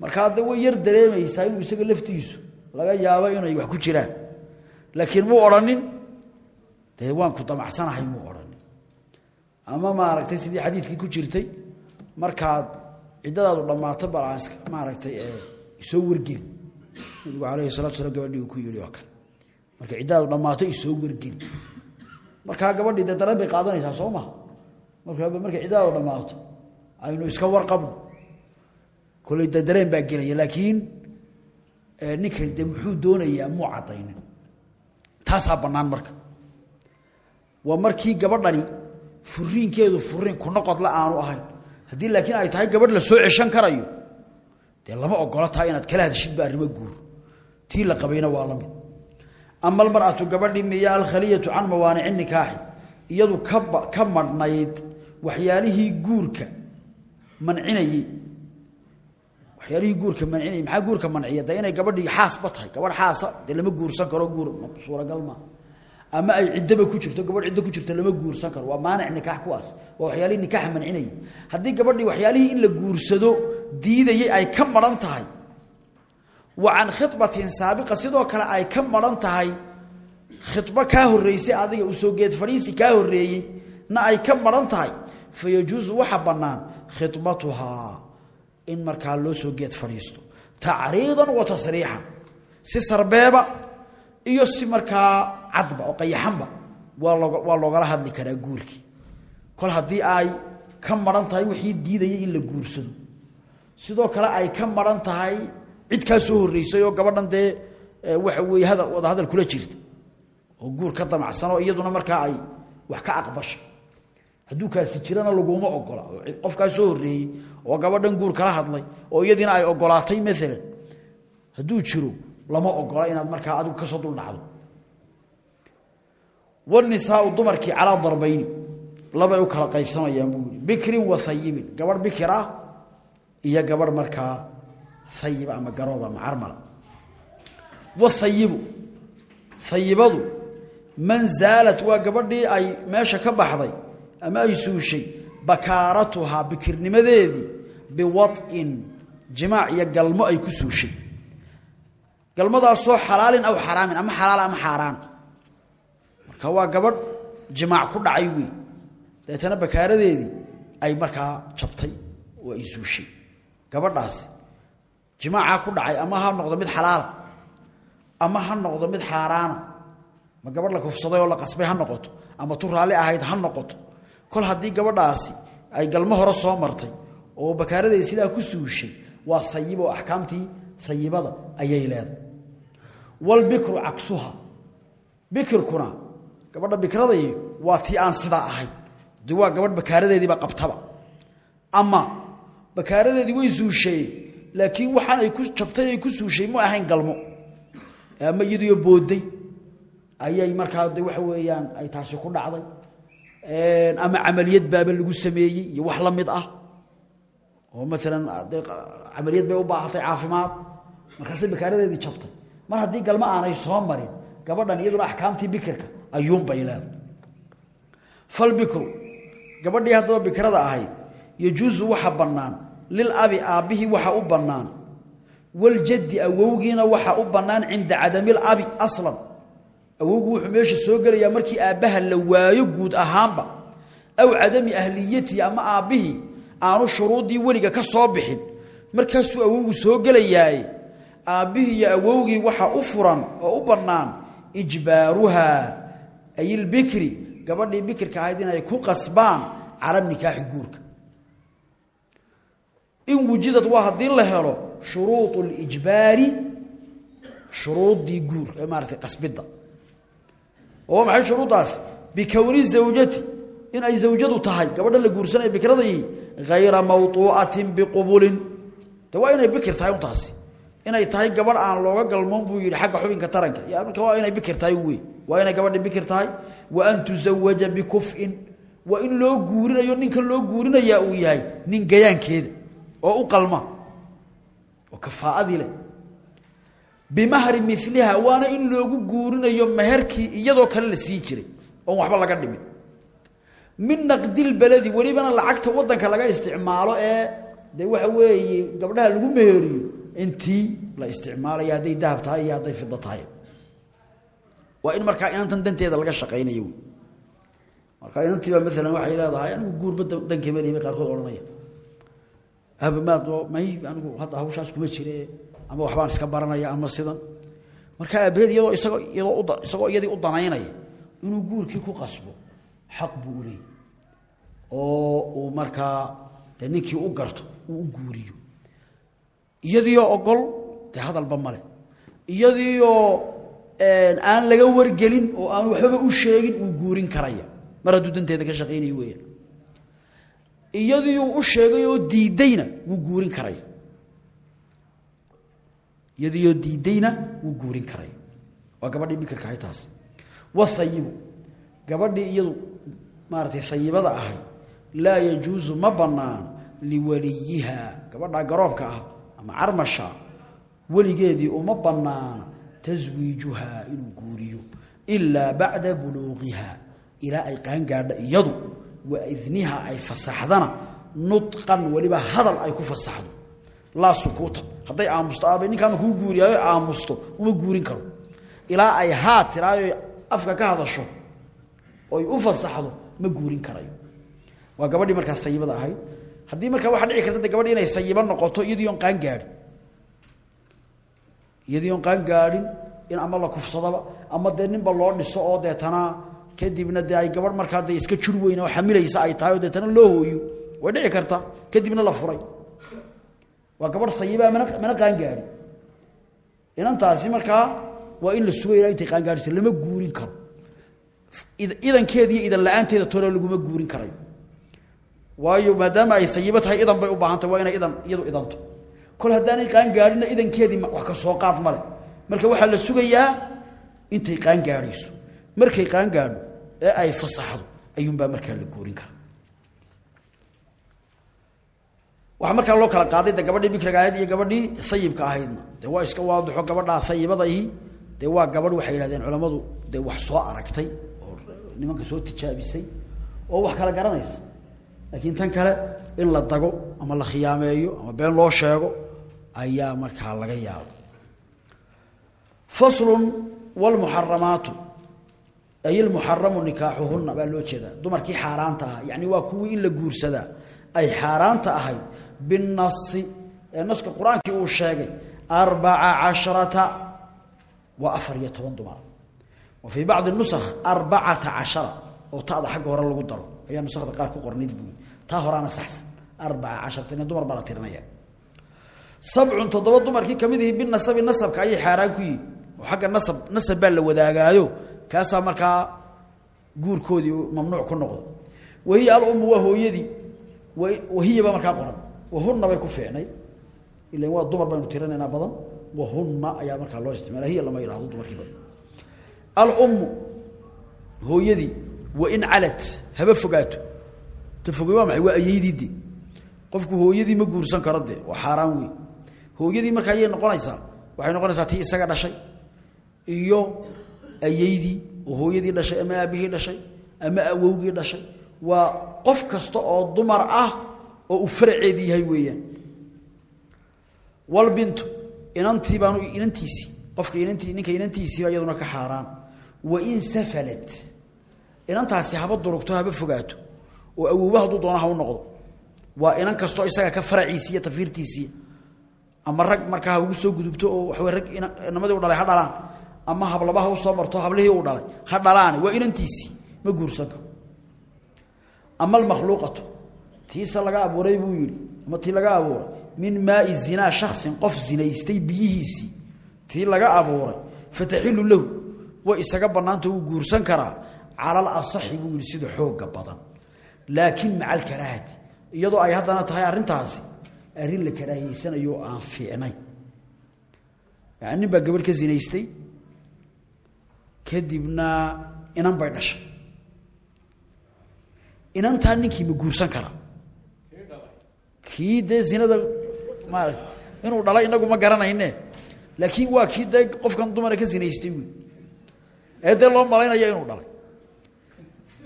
Markaa de way yar dareemaysaa inuu isaga laftiisu laga yaabo inay wax ku jiraan. Laakiin muu odhanin dee ku damacsanahay muu odhanin ama maaragtay sidii xadiidkii ku jirtay markaad ciddadaadu dhammaato balaaska maaragtay isoo wargeli nabigu alayhi salatu slam gabadhii ku yihi oo marka ciddadaadu dhammaato isoo wargeli markaa gabadhii dee dareen bay qaadanaysaa marka ciddadaadu dhammaato aynu iska warqabno. Kolley dee baa gelaya laakiin ninkan de muxuu doonayaa muu caddaynin? Taasaa bannaan marka. Waa markii gabadhani furiinkeedu furiin ku noqodla aanu ahayn. Haddii laakiin ay tahay gabadh la soo ceshan karayo dee lama ogola tahay inaad kala hadashid ba arrimo guur. Tii la qabayna waa la mid. Ama almar'atu gabadhii miya alkhaliyatu can mawaanici nikaaxi. Iyadu ka madhnayd waxyaalihii guurka mancinayey waxyaalihii guurka mancinayey maxaa guurka manciya? De inay gabadhii xaasba tahay. Gabadh xaasa lama guursan karo guur suuragal maa ama ay ciddaba ku jirto gabadh ciddo ku jirto lama guursan karo. Waa maanic nikaax kuwaas. Waa waxyaalihii nikaaxa mancinayay haddii gabadhii waxyaalihii in la guursado diidayay ay ka maran tahay. Wa can khibatin saabiqa sidoo kale ay ka maran tahay. Khibo kaa horreysay adiga u soo geed fadhiisi kaa horreeyey na ay ka maran tahay. Fa waxa bannaan khibatuhaa in markaa loo soo geed fadhiisto. Tacriidan wa tasriixan. Si sarbeeba iyo si markaa cadba oo qayaxanba waa loogala hadli karaa guurkii kol haddii ay ka maran tahay wixii diidayay in la guursado. Sidoo kale ay ka maran tahay cid kaa soo horreysay oo gabadhan dee waxa weeye hada wada hadal kula jirta. Oo guur ka damacsanoo iyaduna markaa ay wax ka aqbasha hadduu kaasi jirana laguma ogola qofkaa soo horreeyey oo gabadhan guur kala hadlay oo iyadiina ay ogolaatay maalan hadduu jiro lama ogola inaad markaa adigu ka soo duldhacdo. Wanisaau dumarkii calaa darbayni labay u kala qaybsamayaan buu bikrin wa hayibin gabadh bikir iyo gabadh markaa hayiba ama garoob ama carmala. Wahayibu hayibadu man zaalat waa gabadhii ay meesha ka baxday ama ay suushay bakaaratuhaa bikirnimadeedii biwad'in jimaac iyo galmo ay ku suushay. Galmadaasoo xalaalin aw xaraamin ama xalaal ama xaaraan. Marka waa gabadh jimaac ku dhacay wey dabeetana bakaaradeedii ay markaa jabtay oo ay suushay. Gabadhaasi jimaacaa ku dhacay ama ha noqdo mid xalaala ama ha noqdo mid xaaraana ma gabadh la kufsaday oo la qasbay ha noqoto ama tu raalli ahayd ha noqoto kol haddii gabadhaasi ay galmo hore soo martay oo bakaaradeedi sidaa ku suushay waa ayib oo axkaamtii ayibada ayay leedahay. Walbikru cagsuha bikirkuna gabadha bikraday waa tii aan sidaa ahayn de gabadh bakaaradeediiba qabtaba. Ama bakaaradeedii way suushay laakiin waxaan ay ku jabtay ay ku suushay ma ahayn galmo. Ama iyadiyo booday ayay markaa waxa weeyaan ay taasi ku dhacday ama camaliyad baaba lagu sameeyey iyo wax la mid ah. Oo maalan camaliyad bay u baahatay caafimaad. Markaasay bakaaradeedii jabtay. Mar haddii galmo aanay soo marin gabadhan iyaduna axkaamtii bikirka ayuunbay leedahay. Falbikru gabadhii haddaba bikrada ahayd yajuusu waxa bannaan lilabi aabbihii waxa u bannaan waljaddi awowgiina waxa u bannaan cinda cadamilabi aslan awowgu wuxuu meesha soo gelayaa markii aabbaha la waayo guud ahaanba. Aw cadami ahliyatihi ama aabbihii aanu shuruuddii weliga ka soo bixin. Markaasuu awowgu soo gelayaaye aabbihii iyo awowgii waxa u furan oo u bannaan ijbaaruhaa ay ilbikri gabadhii bikirka ahayd inay ku qasbaan cala nikaaxi guurka. In wujidad waa haddii la helo shuruudu lijbaari shuruuddii guur ee maaratay qasbidda oo maxay shuruuddaasi bikowni zawjati. In ay zawjadu tahay gabadha la guursanaya bikradayii hayra mawtuucatin biqubulin. De waa inay bikir tahay untaasi. Inay tahay gabadh aan looga galmoon buu yidhi xagga xubinka taranka. Marka waa inay bikir tahay wey waa inay gabadhi bikir tahay. Wa an tuzawaja bikuf'in. Waa in loo guurinayo ninkan loo guurinayaa uu yahay nin gayaankeeda oo u qalma. Oo kafaa'adii leh bimahri miliha waana in loogu guurinayo meherkii iyadoo kale la siin jiray oon waxba laga dhimin min naqdilbaladi welibana lacagta wadanka laga isticmaalo ee de waxa weeye gabdhaha lagu meheriyo intii la isticmaalaya hadday dahab tahay iyo hadday fida tahay. Waa in markaa inantan danteeda laga shaqaynayo wy marka inantiiba maalan waxay leedahay anigu guurba dankemeliy bay qaarkood odhanaya. Abamaad may anigu hadda hawshaas kuma jire ama waxbaan iska baranaya ama sidan. Marka aabaheed iyadoo isagoo iyadoo isagoo iyadii u danaynaya inuu guurkii ku qasbo xaq buu u oo uu markaa dee ninkii u garto uu u guuriyo. Iyadiioo ogol dee hadalba male iyadiioo aan laga wargelin oo aan waxbaba u sheegin uu guurin karaya. Mar hadduu danteeda ka shaqaynayo weeyaan. Iyadiiuu u sheegay oo diidayna wuu guurin karaya iyadiioo diidayna wuu guurin karaya waa gabadhii bikirka ahay taas. Waahayibu gabadhii iyadu maaratay hayibada ahay laa yajuusu ma bannaan liwaliyiha. Gabadhaa garoobka ah ama carmasha weligeedii uma bannaana taswiijuhaa inuu guuriyo ilaa bacda buluuqiha. Ilaa ay qaangaadha iyadu wa idniha ay fasaxdana nudqan weliba hadal ay ku fasaxdo laa sukuutan hadday aamusto ninkaama kuu guuriyaayo aamusto uma guurin karo. Ilaa ay haa afka ka hadasho oy u fasaxdo ma guurin karayo. Waa gabadhii markaa ayibada ahayd. Haddii markaa waxaa dhici karta gabadhi inay ayibo noqoto iyadii on qaangaadhin iyadii on qaangaadhin in ama la kufsadaba ama dee loo dhiso oo deetana kadibna ay gabadh markaa de iska jur weyn oo ay tahay deetana loo hooyo. Way dhici karta. Kadibna la furay waa gabadh ayibaa mana qaangaadhin. Inantaasi markaa waa in la sugay ilaa intay qaangaadhisa lama guurin karo. Idankeediiyo idan la'aanteeda tole laguma guurin karayo. Waayo maadaama ay ayibo tahay idan bay u baahantay waa inay idan iyadu idanto. Kol haddaanay qaangaadhina idankeedii wax ka soo qaad male marka waxaa la sugayaa intay qaangaadhayso. Markay qaangaadho ee ay fasaxdo ayuunbaa markaa la guurin kara waxaa markaa loo kala qaaday de gabadhii bikriga ahayd iyo gabadhii ayibka ahaydna de waa iska waadixo gabadhaa ayibadaihi dee waa gabadh waxay yidhahdeen culammadu dee wax soo aragtay oo nimanka soo tijaabisay oo wax kala garanaysa. Laakiin tan kale in la dago ama la khiyaameeyo ama been loo sheego ayaa markaa laga yaaba faslun wlmuxaramaatu ay ilmuxaramu nikaaxuhunna baa loo jeedaa. Dumarkii xaaraanta ah yacni waa kuwii in la guursadaa ay xaaraanta ahayd binasi ee naska qur'aankii uu sheegay arbaca casharata waa afar iyo toban dumar wa fii bacdi nusakh arbacata cashara oo tada xagga hore lagu daro ayaa nusakda qaar ku qornayd buui taa horaana saxsan arbaca casharata ina dumar baa la tirinaya sabcun toddoba dumarkii ka mid ihi binasabi nasabka ayay xaaraan ku yihiin oo xagga nasab nasab wahunna bay ku fiicnay ilan waa dumar baynu tirinaynaa badan. Wahunna ayaa loo isticmaala hiya lama yidhahdo dumarkiiba alummu hooyadii wain calad haba fogaato. Ta fogey waa maxay? Waa ayeydiide qofku hooyadii ma guursan karo dee. Waa xaaraan wey hooyadii markaa ayay waxay noqonaysaa tii isaga dhashay iyo ayeydii oo dhashay ama aabihii dhashay ama awowgii dhashay. Waa qof kasta oo dumar ah oo uu faraceedi yahay weeyaan. Walbintu inantii baanu inantiisii qofka inantii ninka inantiisiiba iyaduna ka xaaraan. Wain safalat inantaasi haba durugto haba fogaato oo awowba hadduu doona ha u noqdo. Waa inan kastoo isaga ka faraciisi iyo tafiirtiisii ama rag markaa ha ugu soo gudubto oo waxaw rag inamadii u dhalay ha dhalaan. Ama hablabaha u soo marto hablihii uu dhalay ha dhalaan waa inantiisii ma guursan karo ama almakhluuqatu tiisa laga abuuray buu yidhi ama tii laga abuuray min maai zinaa shaksin qof zinaystay biyihiisii tii laga abuuray fataxilu lahu way isaga bannaanta wuu guursan karaa cala alasaxi buu yidhi sida xooga badan. Laakiin maca alkaraahati iyadoo ay haddana tahay arrintaasi arrin la karaahiyeysanayo oo aan fiicnayn. Nin baa gabadh ka zinaystay kadibna inan bay dhashay. Inantaa ninkii ma guursan karaa kii zinada maarata inuu dhalay inagu ma garanayne laakiin waa kii qofkan dumara ka zinaystay wey ee loo malaynaya inuu dhalay.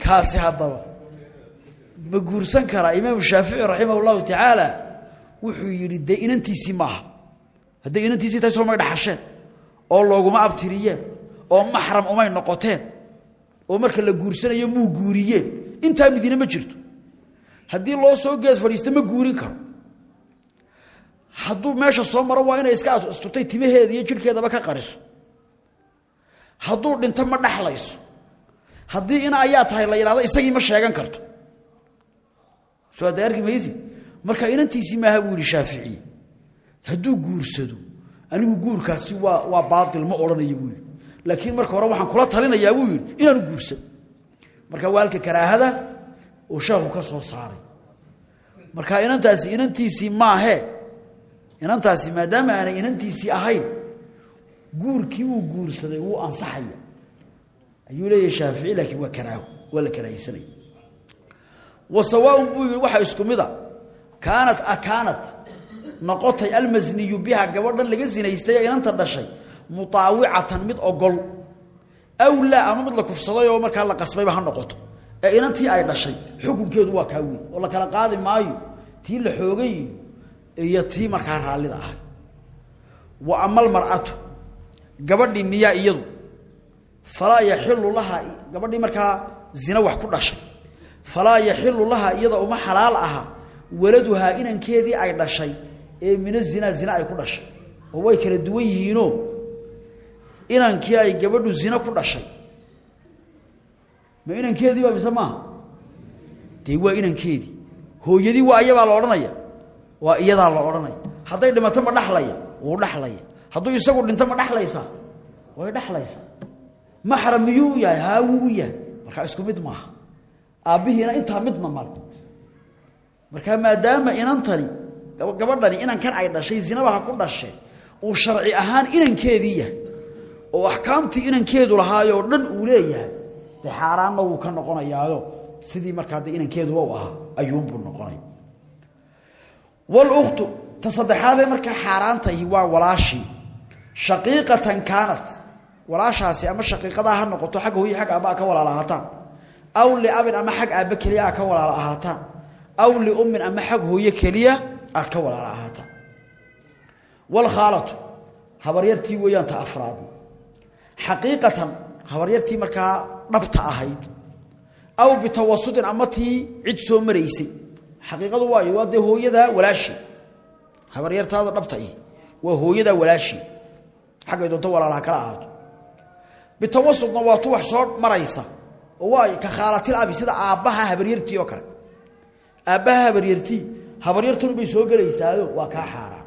Kaasi haddaba ma guursan karaa imaamu shaafici raximah llahu tacaala wuxuu yidhi dee inantiisii maaha hadday inantiisii tahay soo may dhaxasheen oo looguma abtiriyeen oo maxram umay noqoteen oo marka la guursanayo muu guuriyeen intaa midina ma jirto. Haddii loo soo gees fadhiista ma guurin karo hadduu meesha soo maro waa inay iska asturtay timaheeda iyo jirhkeedaba ka qariso. Hadduu dhinto ma dhaxlayso. Haddii ina ayaa tahay la yidhahdo isagii ma sheegan karto. Soo arki maysi marka inantiisii maaha buu yihi shaaficiye hadduu guursado anigu guurkaasi waa waa baail ma odhanayo buu yidhi. Laakiin marka hore waxaan kula talinayaa buu yidhi inaanu guursan marka waalka karaahada uu sheekhu ka soo saaray. Marka inantaasi inantiisii maahee inantaasi maadaama aanay inantiisii ahayn guurkii uu guursaday wuu ansaxaya. Ayuu leeyahay shaafici laakiin waa karaaho waa la karaahaysanaya wa sawaaun buu yidhi waxaa isku mid kaanat akaanat noqotay almasniyu biha gabadhan laga sinaystay inanta dhashay mutaawicatan mid ogol. Aw laa ama mid la kufsaday oo markaa la qasbayba ha noqoto. Ee inantii ay dhashay xukunkeedu waa kaa oo la kala qaadi maayo tii la xoogay iyo tii markaa raallida ahay. Wa ama almar'atu gabadhii miyaa iyadu falaa yaxilu laha gabadhii markaa zina wax ku dhashay falaa yaxilu laha iyada uma xalaal aha waladuhaa inankeedii ay dhashay ee mina zinaa zina ay ku dhashay. Oo way kala duwan yihiinoo inankii ay gabadhu zina ku dhashay. Ma inankeedii baa mise maaha dee waa inankeedii. Hooyadii waa iyabaa la odhanaya waa iyadaa la odhanaya hadday dhimato ma dhaxlaya wuu dhaxlaya hadduu isagu dhinto ma dhaxlaysaa? Way dhaxlaysaa. Maxram miyuu u yahay haa wuu u yahay. Markaa isku mid maaha. Aabbihiina intaa midna male markaa maadaama inantani gabadhani inankan ay dhashay zinaba ha ku dhashee uu sharci ahaan inankeedii yahay oo axkaamtii inankeedu lahaayoo dhan uu leeyahay de xaaraanna wuu ka noqonayaayo sidii markaa de inankeeduba u ahaa ayuunbuu noqonaya walukhtu ta saddexaadee markaa xaaraantahi waa walaashii shaqiiqatan kaanat walaashaasi ama shaqiiqadaa ha noqoto xagga hooye xagga aabba ka walaala ahaataan. Aw liabin ama xag aabbe keliya ka walaala ahaataan. Aw liummin ama xag hooye keliya aad ka walaala ahaataan. Walkhaalatu habaryartii weeyaan ta afraad. Xaqiiqatan habaryartii markaa dhabta ahayd. Aw bitawasudin ama tii cid soo maraysay xaqiiqadu waayo waa dee hooyadaa walaashii habaryartaada dhabta ihi waa hooyadaa walaashii xaggay doonto walaalaha kala ahaato. Bitawasudna waa wax soo maraysa. Oo waa ka khaalatil abi sida aabbaha habaryartii oo kale. Aabbaha habaryartii habaryartun bay soo gelaysaayo waa kaa xaaraan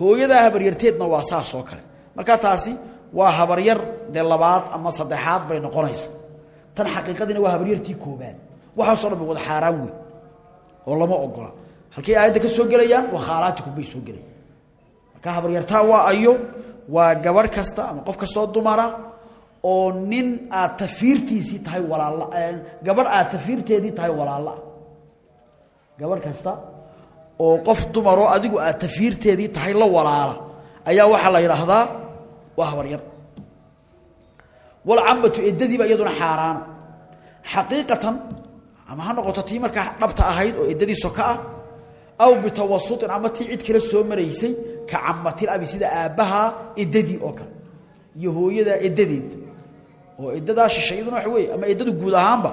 hooyadaa habaryarteedna waa saas oo kale. Markaa taasi waa habaryar dee labaad ama saddexaad bay noqonaysa. Tan xaqiiqadiina waa habaryartii koobaad waxaasoo dhan wada xaaraan weyn oo lama ogola. Halkay aayadda ka soo gelayaan waa khaalaatikum bay soo gelayaan. Marka habaryartaa waa ayo waa gabadh kasta ama qof kastoo dumara oo nin aad tafiirtiisii tahay walaalla gabadh aad tafiirteedii tahay walaalla. Gabadh kasta oo qof dumaroo adigu aad tafiirteedii tahay la walaala ayaa waxaa la yidhaahdaa waa habaryar walcamatu eddadiiba iyaduna xaaraana xaqiiqatan ama ha noqoto tii markaa dhabta ahayd oo eddadii soka ah aw bitawasutin ama tii cid kale soo maraysay ka camatil abi sida aabbaha eddadii oo kale. Iyo hooyadaa eddadeed. Oo eddadaa shishay iyaduna waxa weeye ama eddadu guud ahaanba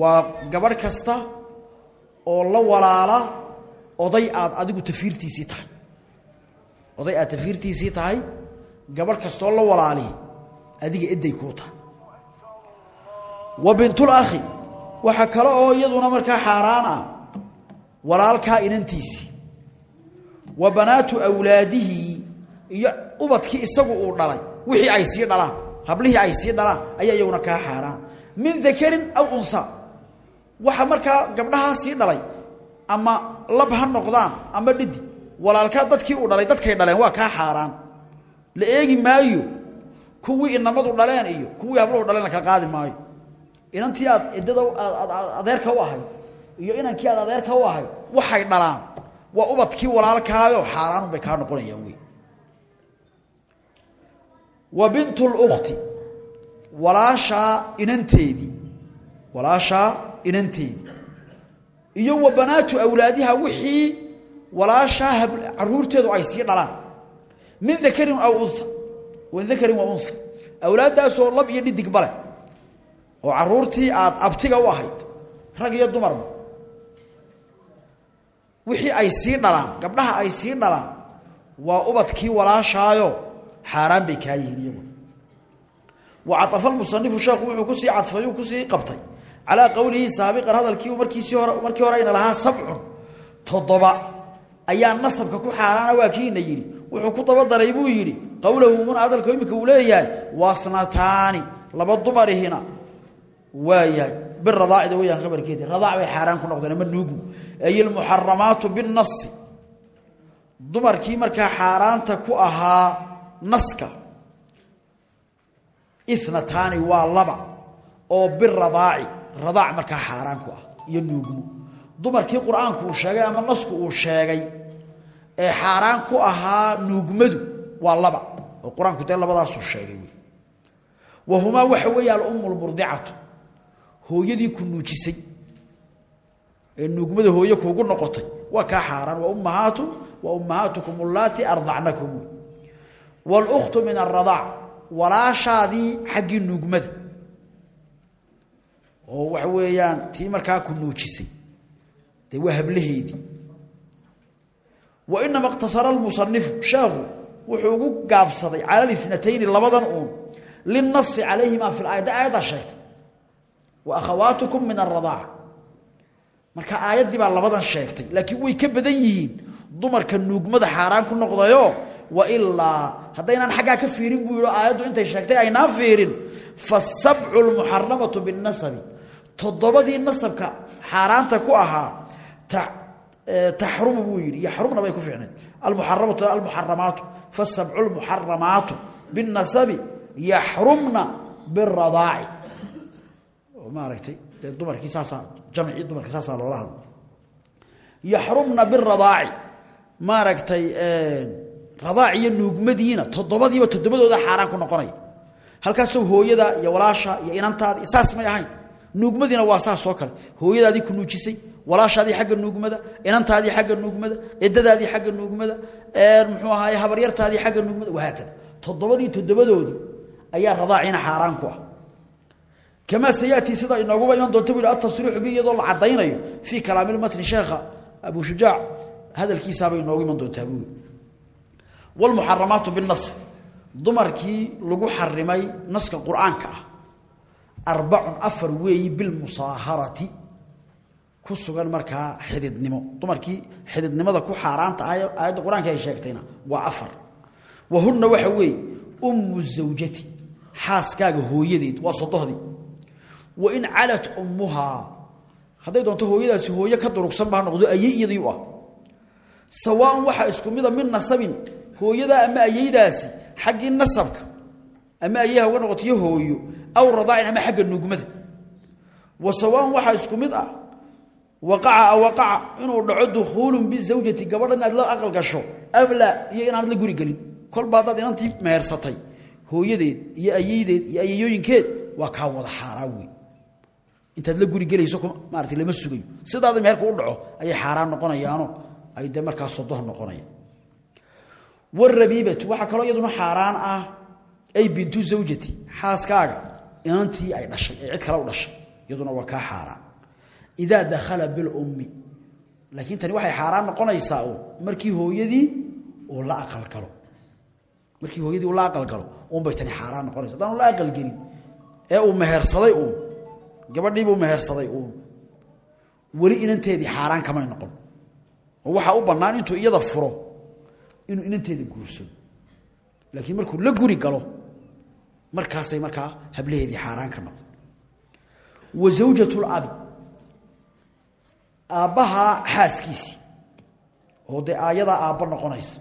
waa gabadh kasta oo la walaala oday aad adigu tafiirtiisii tahay. Oday aad tafiirtiisii tahay gabadh kastoo la walaali adiga edday kuu tahay. Wa bintulakhi waxaa kale oo iyaduna markaa xaaraan ah walaalkaa inantiisii wa banaatu awlaadihi iyo ubadkii isagu uu dhalay. Wixii ay sii dhalaan hablihii ay sii dhalaan ayaa iyaguna kaa xaaraan. Min dakarin aw unha waxa markaa gabdhahaa sii dhalay ama lab ha noqdaan ama dhidi walaalkaa dadkii uu dhalay dadkay dhaleen waa kaa xaaraan. La eegi maayo kuwii inamadu dhaleen iyo kuwii habluhu dhaleen la qaadi maayo inantii aad ciddada adeerka u ahayd iyo inankii aad adeerka u ahayd waxay dhalaan waa ubadkii walaalkaayo xaaraanunbay kaa noqonayaan wey. Wa bintu lukhti walaashaa inanteedii walaashaa inanteedii iyo wa banaatu awlaadiha wixii walaashaa caruurteedu ay sii dhalaan. Min dakarin aw unha min dakarin wa unha awlaaddaasoo lab iyo dhidig bale oo caruurtii aad abtiga u ahayd rag iyo dumarba wixii ay sii dhalaan gabdhaha ay sii dhalaan waa ubadkii walaashaayo xaaraan bay kaa yihiin iyagu. Wa caafa lmusanifu sheekhu wuxuu ku sii cadfay uu ku sii qabtay. Calaa qowlihi saabiqan hadalkii markiisii hore markii hore ayna lahaa sabcun. Toddoba ayaa nasabka ku xaaraana waa kiina yidhi. Wuxuu ku dabadaray buu yidhi qowlahu una hadalka imika uu leeyahay wasnataani laba dumarihina waa yahay biradaacida weyaan khabarkeedii radaac bay xaaraan ku noqdeen ama nuugu ay almuxaramaatu binnasi dumarkii markaa xaaraanta ku ahaa naska. Inataani waa laba oo biradaaci radaac markaa xaaraan ku ah iyo nuugmo dumarkii qur'aanku uu sheegay ama nasku uu sheegay ee xaaraan ku ahaa nuugmadu waa laba. Oo qur'aanku dee labadaasuu sheegay wahumaa waxa weeye hooyadii ku nuujisay ee nuugmada hooye kuugu noqotay waa kaa xaaraan wa ummahaatu wa ummahaatukum allaati ardacnakum wاlkhtu min aradaac walaashaadii xaggii nuugmada oo waxa weeyaan tii markaa ku nuujisay dee waa hablaheedii wa inama اqtasara اlmusanifu sheekhu wuxuu ugu gaabsaday cala اlinatayni labadan uun linasi calayhima fi aayadda aayaddaa sheegtay wa akhawaatukum min aradaaca marka aayaddii baa labadan sheegtay laakiin way ka badan yihiin. Dumarka nuugmada xaaraan ku noqdayo wailaa haddaynaan xaggaa ka fiirin buu yidhi aayaddu intay sheegtay aynaan fiirin. Fasabcu lmuxaramatu binnasabi toddobadii nasabka xaaraanta ku ahaa taxrumu buu yidhi. Yaxrumna bay ku fiicnayd. Almuxaramatu almuxaramaatu fasabcu lmuxaramaatu binnasabi yaxrumna biradaaci maaragtay dee dumarkii saasaa jamcii dumarka saasaa loola hadla yaxrumna biradaaci maaragtay radaac iyo nuugmadiina toddobadiiba toddobadooda xaaraan ku noqonaya halkaasoo hooyada iyo walaasha iyo inantaadi saas may ahayn. Nuugmadiina waa saas oo kale. Hooyadaadii ku nuujisay walaashaadii xagga nuugmada inantaadii xagga nuugmada edadaadii xagga nuugmada muxuu ahaay habaryartaadii xagga nuugmada wahaakada toddobadii toddobadoodu ayaa radaaciina xaaraan ku ah kamaa sayatii sida inooguba iman doonta bu yidhi atasriixu bi iyadoo la caddaynayo fii kalaamilmatni sheekha abu shujaac hadalkiisaabay inoogu iman doontaa buu yidhi wlmuxaramaatu binas dumarkii lagu xarimay naska qur'aanka ah arbacun afar weeyi ku sugan markaa xididnimo dumarkii xididnimada ku xaaraanta ah aayadda qur'aanka ay sheegtayna waa afar wa hunna waxa weeye ummu zawjati xaaskaaga hooyadeed waa sodohdii wa in calat ummuhaa hadday doonto hooyadaasi hooyo ka durugsan baa noqdo ayey iyadii u ah. Sawaan waxaa isku mida min nasabin hooyadaa ama ayeydaasi xaggii nasabka. Ama ayaha uga noqotiyo hooyo aw radaacin ama xagga nuugmada. Wa sawaan waxaa isku mid ah waqaca waqaca inuu dhaco dukhuulun bizawjati gabadha inaad la aqal gasho ablaa iyo inaanad la guri gelin. Kolba haddaad inantii mehersatay hooyadeed iyo ayeydeed iyo ayeyooyinkeed waa kaa wada xaaraan wey intaad la guri gelayso maarata lama sugayo. Sidaada meherka u dhaco ayay xaaraan noqonayaano. Ay dee markaa sodoh noqonayaan warabiibatu waxaa kaloo iyaduna xaaraan ah ay bintu zawjati xaaskaaga inantii ay dhashay ee cid kale u dhashay iyaduna waa kaa xaaraan. Idaa dakhala bilummi laakiin tani waxay xaaraan noqonaysaa markii hooyadii uu la aqalgalo markii hooyadii uu la aqalgalo uunbay tani xaaraan noqonaysa haddaanu la aqalgelin ee uu mehersaday uun gabadhiibuu mehersaday uun weli inanteedii xaaraan kamay noqon. Oo waxaa u bannaan intuu iyada furo inuu inanteeda guursado. Laakiin markuu la guri galo markaasay markaa hablaheedii xaaraan ka noqdo wa zawjatulabi aabbahaa xaaskiisii oo dee aayadaa aabba noqonaysa.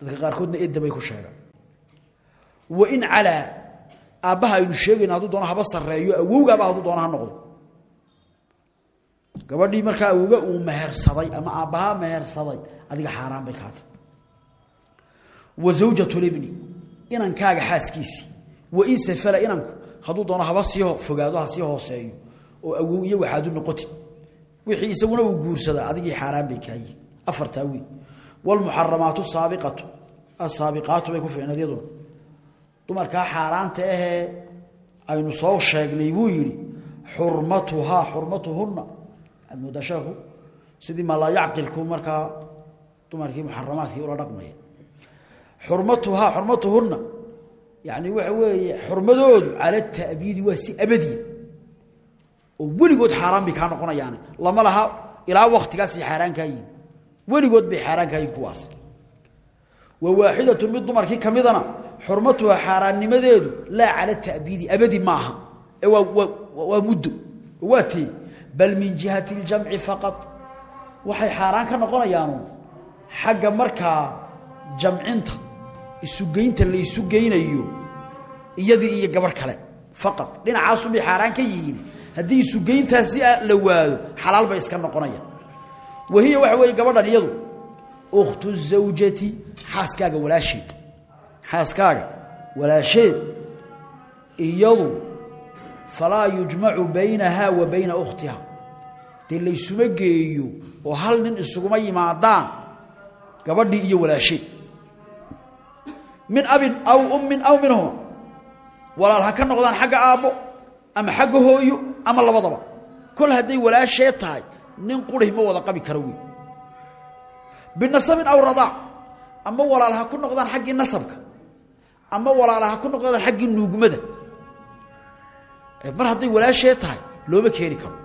Dadka qaarkoodna edda bay ku sheegaan. Wa in calaa aabbaha aynu sheegayna hadduu doono haba sarreeyo awowgaaba hadduu doono ha noqdo. Gabadhii markaa awowga uu mehersaday ama aabbahaa mehersaday adiga xaaraan bay kaata wa zawjatulibni inankaaga xaaskiisii. Wa in safala inanku hadduu doono haba sii fogaado ha hooseeyo oo awow iyo waxaadu noqotid. Wixii isaguna uu guursada adigii xaaraan bay kaayihin afartaa wey wlmuxaramaatu saabiqatu asaabiqaatu bay ku yaduna dumarkaa xaaraanta ahee aynu soo sheegnay buu yidhi xurmatuhaa xurmatuhunna. Waxaad moodaa sheekhu sidii malaa yacqilku dumarkii muxaramaadkii ula dhaqmaya. Xurmatuhaa xurmatuhunna. Yani waxa weeye xurmadoodu cala ta'biidi waa si oo weligood xaaraan bay kaa noqonayaan lama laha ilaa waktigaasay xaaraan kaa yihiin weligood bay xaaraan kaa yihiin kuwaas. Wa waaxidatu mid dumarkii ka xurmatuha xaaraannimadeedu laa cala ta'biidi abadi ma aha ee waa muddo. Waa tee bal min jihati اljamci faqad waxay xaaraan ka noqonayaanu xagga markaa jamcinta isugeynta la isu geynayo iyadii iyo gabarh kale faqad dhinacaasunbay xaaraan ka yihiin. Haddii isugeyntaasi la waayo xalaal bay iska noqonayaan. Wahiya waxa weeye gabadhan iyadu ukhtu zawjati xaaskaaga walaasheed xaaskaaga walaasheed iyadu falaa yujmacu baynahaa wa bayna ukhtiha. Dee laysuma geeyo oo hal nin isuguma yimaadaan gabadhii iyo walaasheed. Min abin aw ummin aw minhuma. Walaal ha ka noqdaan xagga aabbo ama xagga hooyo ama labadaba. Kol hadday walaashee tahay nin qurih ma wada qabi karo wey binasabin aw radaac ama walaal ha ku noqdaan xaggii nasabka ama walaal ha ku noqdaan xaggii nuugmada. Mar hadday walaashee tahay looma keeni karo.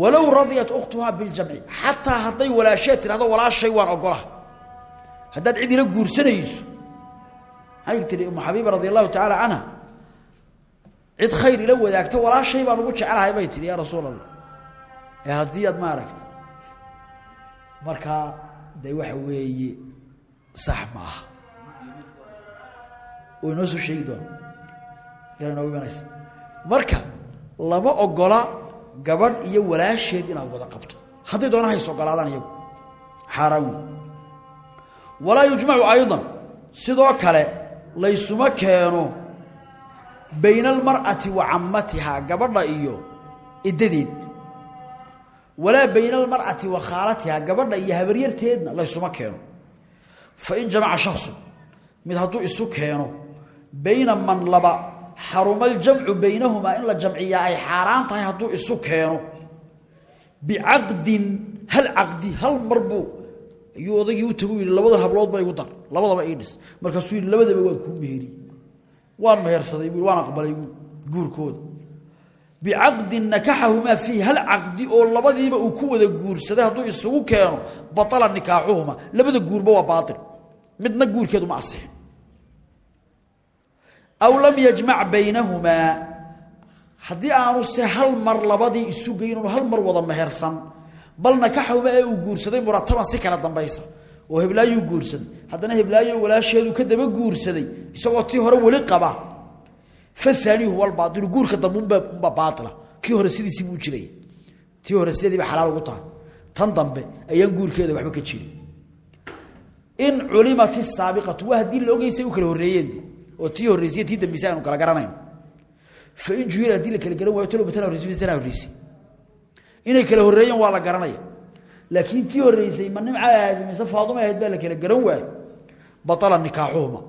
Walow radiyat ukhtuhaa biljamci xataa hadday walaashee tidhahdo walaashay waan ogolaha haddaad cid ila guursanayso. Maxay tihi umu xabiiba radi allahu tacaala cid khayr ila wadaagta walaashay baan ugu jecelahay bay tihi yaa rasuul allah ee haddii aad ma aragto markaa dee waxa weeye way noo soo sheegi doona ila imanaysa. Marka lama ogola gabadh iyo walaasheed inaad wada qabto. Hadday doona hays ogolaadaan iyagu. Xaaraan wey walaa yujmacu aydan. Sidoo kale laysuma keeno bayna almar'ati wa cammatihaa gabadha iyo iddadeed. Walaa bayna almar'ati wa khaalatihaa gabadha iyo habaryarteedna laysuma keeno. Fa in jamaca shaksu mid hadduu isu keeno bayna man laba xaruma aljamcu baynahumaa in la jamciyaa ay xaaraan tahay hadduu isu keeno. Bicaqdin hal caqdi hal mar buu ayuu u tagu yidhi labada habloodba igu dar labadaba ii dhis. Markaasuu yidhi labadaba waan kuu meheri waan mehersaday buu aqbalay buu guurkooda. Bicaqdin nakaxahumaa hal caqdi oo labadiiba uu ku wada guursaday hadduu isugu keeno batala nikaaxuhuma labada guurba waa baail midna guurkeedu ma asixin aw lam yajmac baynahumaa haddii aanu se hal mar labadii isu geyn hal mar wada mehersan bal nakaxahumaa ee uu guursaday murataban si kala dambaysa. Oo heblaayuu guursaday. Haddana heblaayo walaasheedu ka daba guursaday isagoo tii hore weli qaba. Faani huwa albaailu guurka dambe unbaa baaila kii hore sidiisii buu jiray. Tii hore sideediiba xalaal ugu tahay. Tan dambe ayaan guurkeeda waxba ka jirin. In culimat isaabiqatu waa haddii u kala horreeyeen oo tii horreysay tii dambeysa aanu kala garanayn. Fain juhila haddii la kala garan waayo taloba tana horreysay tana horreysay. Inay kala horreeyeen waa la garanaya. Laakiin tii horreysay ma nimca ahayd mise faaduma ahayd baa la kala garan waayo batala nikaaxuhuma.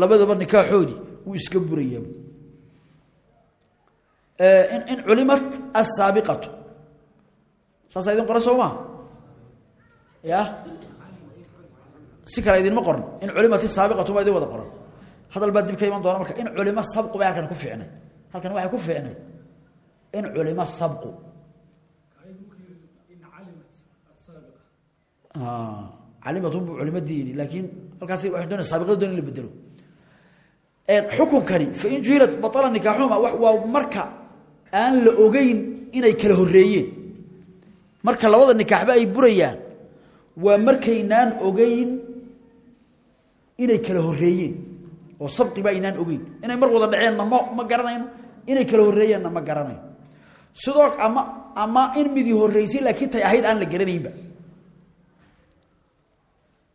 Labadaba nikaaxoodii wuu iska burayaa in culimat asaabiqatu saasaa idin qoran ya si kale idinma qoran in culimat isaabiqatu baa idin wada qoran hadal baa dib ka iman doona marka in culimo sabqu bay halkan ku fiicnay halkan waxay ku fiicnay in culimo sabqu. Calimatun buu culimadii yidhi laakiin halkaas waxay doonaya saabiqada doon in la bedelo xukunkani fain juhilat baala nikaaxuhuma waa marka aan la ogeyn inay kala horreeyeen. Marka labada nikaaxba ay burayaan waa markaynaan ogeyn inay kala horreeyeen oo sabqiba aynaan ogeyn. Inay mar wada dhaceenna ma ma garanayno inay kala horreeyeenna ma garanayno sidoo ama ama in midi horreysay laakiin tay ahayd aan la garanaynba.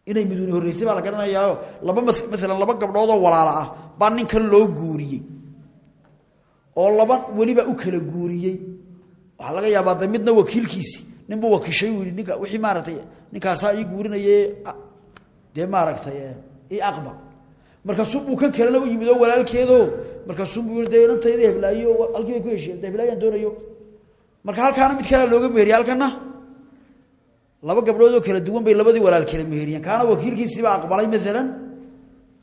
Inay miduni horreysay baa la garanayaayo laba maalan laba gabdhoodoo walaala ah baa ninkan loo guuriyey. Oo laba weliba u kala guuriyey. Waxaa laga yaabaa de midna wakiilkiisi. Ninbuu wakiishay u ninka wixii maaragtay ninkaasaa ii guurinaye dee maaragtay ii aqbal markaasuubuu kan kalena u yimid oo walaalkeedo. Markaasuubuu yii dee inantayda heblaayo halkii bay ku heshiyeen de doonayo. Marka halkaana mid kalea looga meheriyey halkana laba gabdhood oo kala duwan bay labadii walaal kala meheriyeen kaana wakiilkiisiibaa aqbalay maalan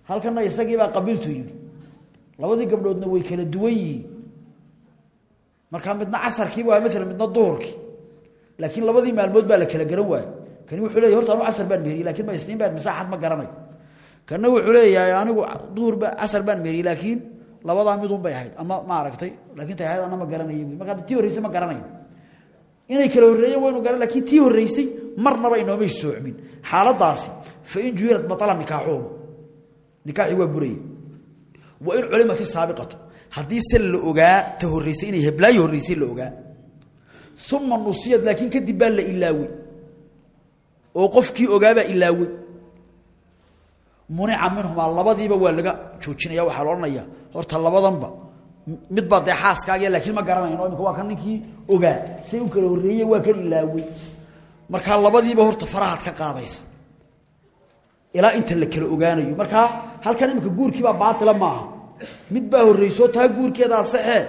halkana isagiibaa qabiltu yidhi labadii gabdhoodna way kala duwan yihiin. Markaa midna casarkiibu aha maalan midna duhurkii. Laakiin labadii maalmood baa la kala garan waaye kani wuxuu leeyahy horta anu casar baan meheriyey laakiin ma isniin baad masaaxad ma garanayo kana wuxuu leeyahay anigu duhurba casar baan meheriyey laakiin labadaa midun bay ahayd. Ama ma aragtay laakiin tay ahayd ana ma garanayo markaa tii ma garanayo inay kala horreeyeen waynu garan lakiin tii horreysay marnaba inoomay soocmin xaaladaasi fain juhilat baala nikaaxuhuma nikaaxii waa buraya wa in culimat isaabiqatu haddii la ogaa ta horreysay inay heblaayi horreysay la ogaa. Uma nusiyad laakiin kadib baa la ilaawey oo qofkii ogaabaa ilaawey munica minhumaa labadiiba waa laga joojinaya waxaa la odhanaya horta labadanba midbaa dee laakiin ma garanayno imika waa kan ninkii ogaa. Say u kala horreeyeen waa kan ilaawey. Markaa labadiiba horta farahaad ka qaadaysa. Ilaa inta la kala ogaanayo. Markaa halkan imika guurkiibaa baaila maaha mid baa taa guurkeeda asaxee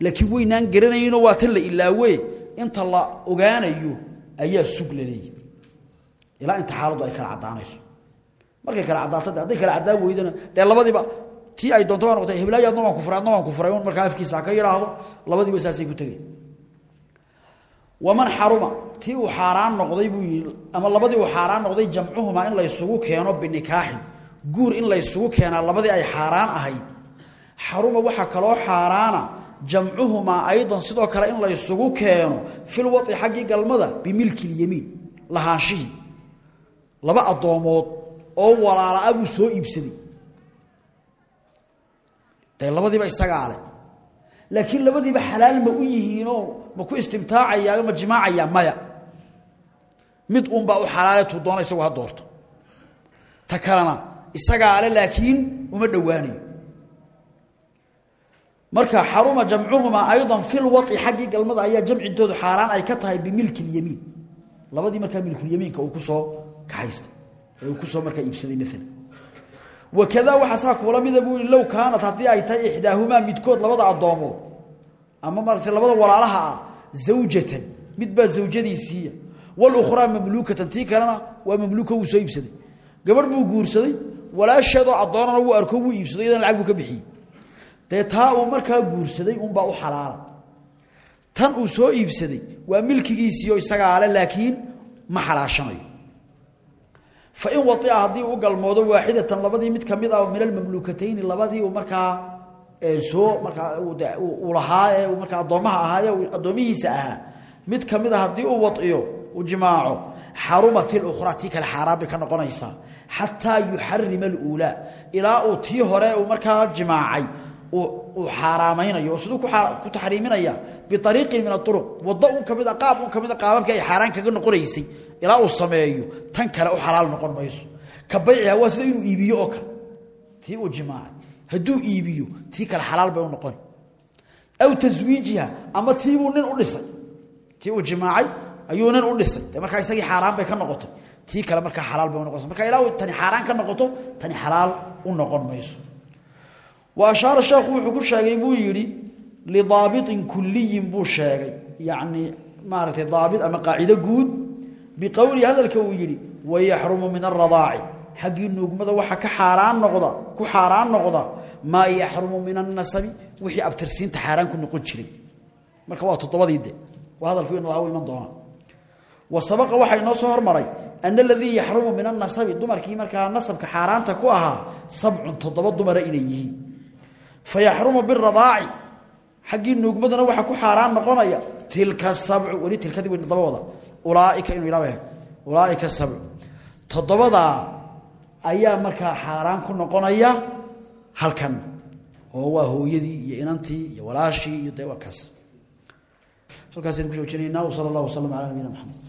laakiin weynaan garanayno waa tan la ilaawe inta la ogaanayo ayaa sug laleeyahy ilaa inta xaaladdu ay kala caddaanayso markay kala caddaato de hadday kala caddaan weydana dee labadiiba tii ay doonto baa noqotay heblaayo adna waan ku furay adna waan ku furay un markaa afkiisa ka yidhaahdo labadiiba saasay ku tegeen. Waman xaruma tii uu xaaraan noqday buu yidhi ama labadii uu xaaraan noqday jamcuhumaa in laysugu keeno binikaaxin guur in laysugu keenaa labadii ay xaaraan ahayd. Xaruma waxaa kaloo xaaraana jamcuhumaa aydan sidoo kale in laysugu keeno fil wai xaggii galmada bimilki lyamiin lahaanshihii laba addoomood oo walaala-a soo iibsaday. Dee labadiiba isagaa leh laakiin labadiiba xalaal ma u yihiinoo ma ku istimtaacayaa ma jimaacayaa maya. Mid uunbaa u xalaale tuu doona isagu ha doorto. Ta kalena isagaa le laakiin uma dhowaanayo. Marka xaruma jamcuhumaa aydan filwaطi xaggii galmada ayaa jamcidoodu xaaraan ay ka tahay bimilki اlyamiin labadii markaa milkulyamiinka uu ku soo kaxaystay ku soo markaa iibsaday maalan wakada waxaa saa kuula mida buu low kaanat haddii ay tahay ixdaahumaa midkood labada addoomood ama maaragtay labada walaalaha ah zawjatan. Mid baa zawjadiisiiya walukhraa mamluukatan tii kalena waa mamluuka wuu soo iibsaday. Gabadh buu guursaday walaasheedoo addoonana wuu arko wuu iibsaday lacag buu ka bixiyey. Dee uu markaa guursaday unbaa u xalaala. Tan uu soo iibsaday waa milkigiisiioo isagaa ale laakiin ma xalaashanayo fain waia haddii u galmoodo waaxidatan labadii mid ka mid ah min almamluukatayni labadii uu markaa soo markaa uu lahaa ee markaa addoommaha ahaaye addoomihiisa ahaa mid ka mid a haddii uu waiyo u jimaaco xarumat ilukhraa tii kale xaaraan bay ka noqonaysaa. Xataa yuxarima aluulaa ilaa uu hore uu jimaacay uu xaaraamaynayo oo siduu ku taxriiminaya biariiqin min aruq waddo un ka mid a qaab ka mid a ay xaaraan kaga noqonaysay ilaa uu sameeyo tan kale u xalaal noqon mayso. Ka bayciha waa sida inuu iibiyo oo kale. Tii uu jimaacay hadduu iibiyo tii kale xalaal bay u noqon. Aw taswiijiha ama tiibuu nin u dhisay. Tii uu jimaacay ayuu nin u dhisay. De isagii xaaraan bay ka noqotay. Tii kale markaa xalaal bay unoqonaysa marka ilaa tani xaaraan ka noqoto tani xalaal u noqon mayso. Wa ashaara sheekhu wuxuu ku sheegay buu yidhi lidaabitin kuliyin buu sheegay. Yacni maaragtay daabit ama qaacido guud biqowlihi hadalka uu yidhi wayaxrumu min aradaaci xaggii nuugmada waxa ka xaaraan noqda ku xaaraan noqda maa yaxrumu min annasabi. Wixii abtirsiinta xaaraan ku noqon jiray. Marka waa toddobadii de waa hadalku in laha u iman doonaa. Wa sabaqa waxaa inoo soo hormaray ana aladii yaxrumu min annasabi dumarkii markaa nasabka xaaraanta ku ahaa sabcun toddoba dumara inay yihiin. Fa yaxrumu biradaaci xaggii nuugmadana waxaa ku xaaraan noqonaya tilka sabcu ulaaika inuu ilaa ulaaika sabcu toddobadaa ayaa markaa xaaraan ku noqonaya halkan oo waa hooyadii iyo inantii iyo walaashii iyo dee waa kaas. Halkaasaynu ku joojinaynaa wsala allah wasalam calaa nabiyina maxamed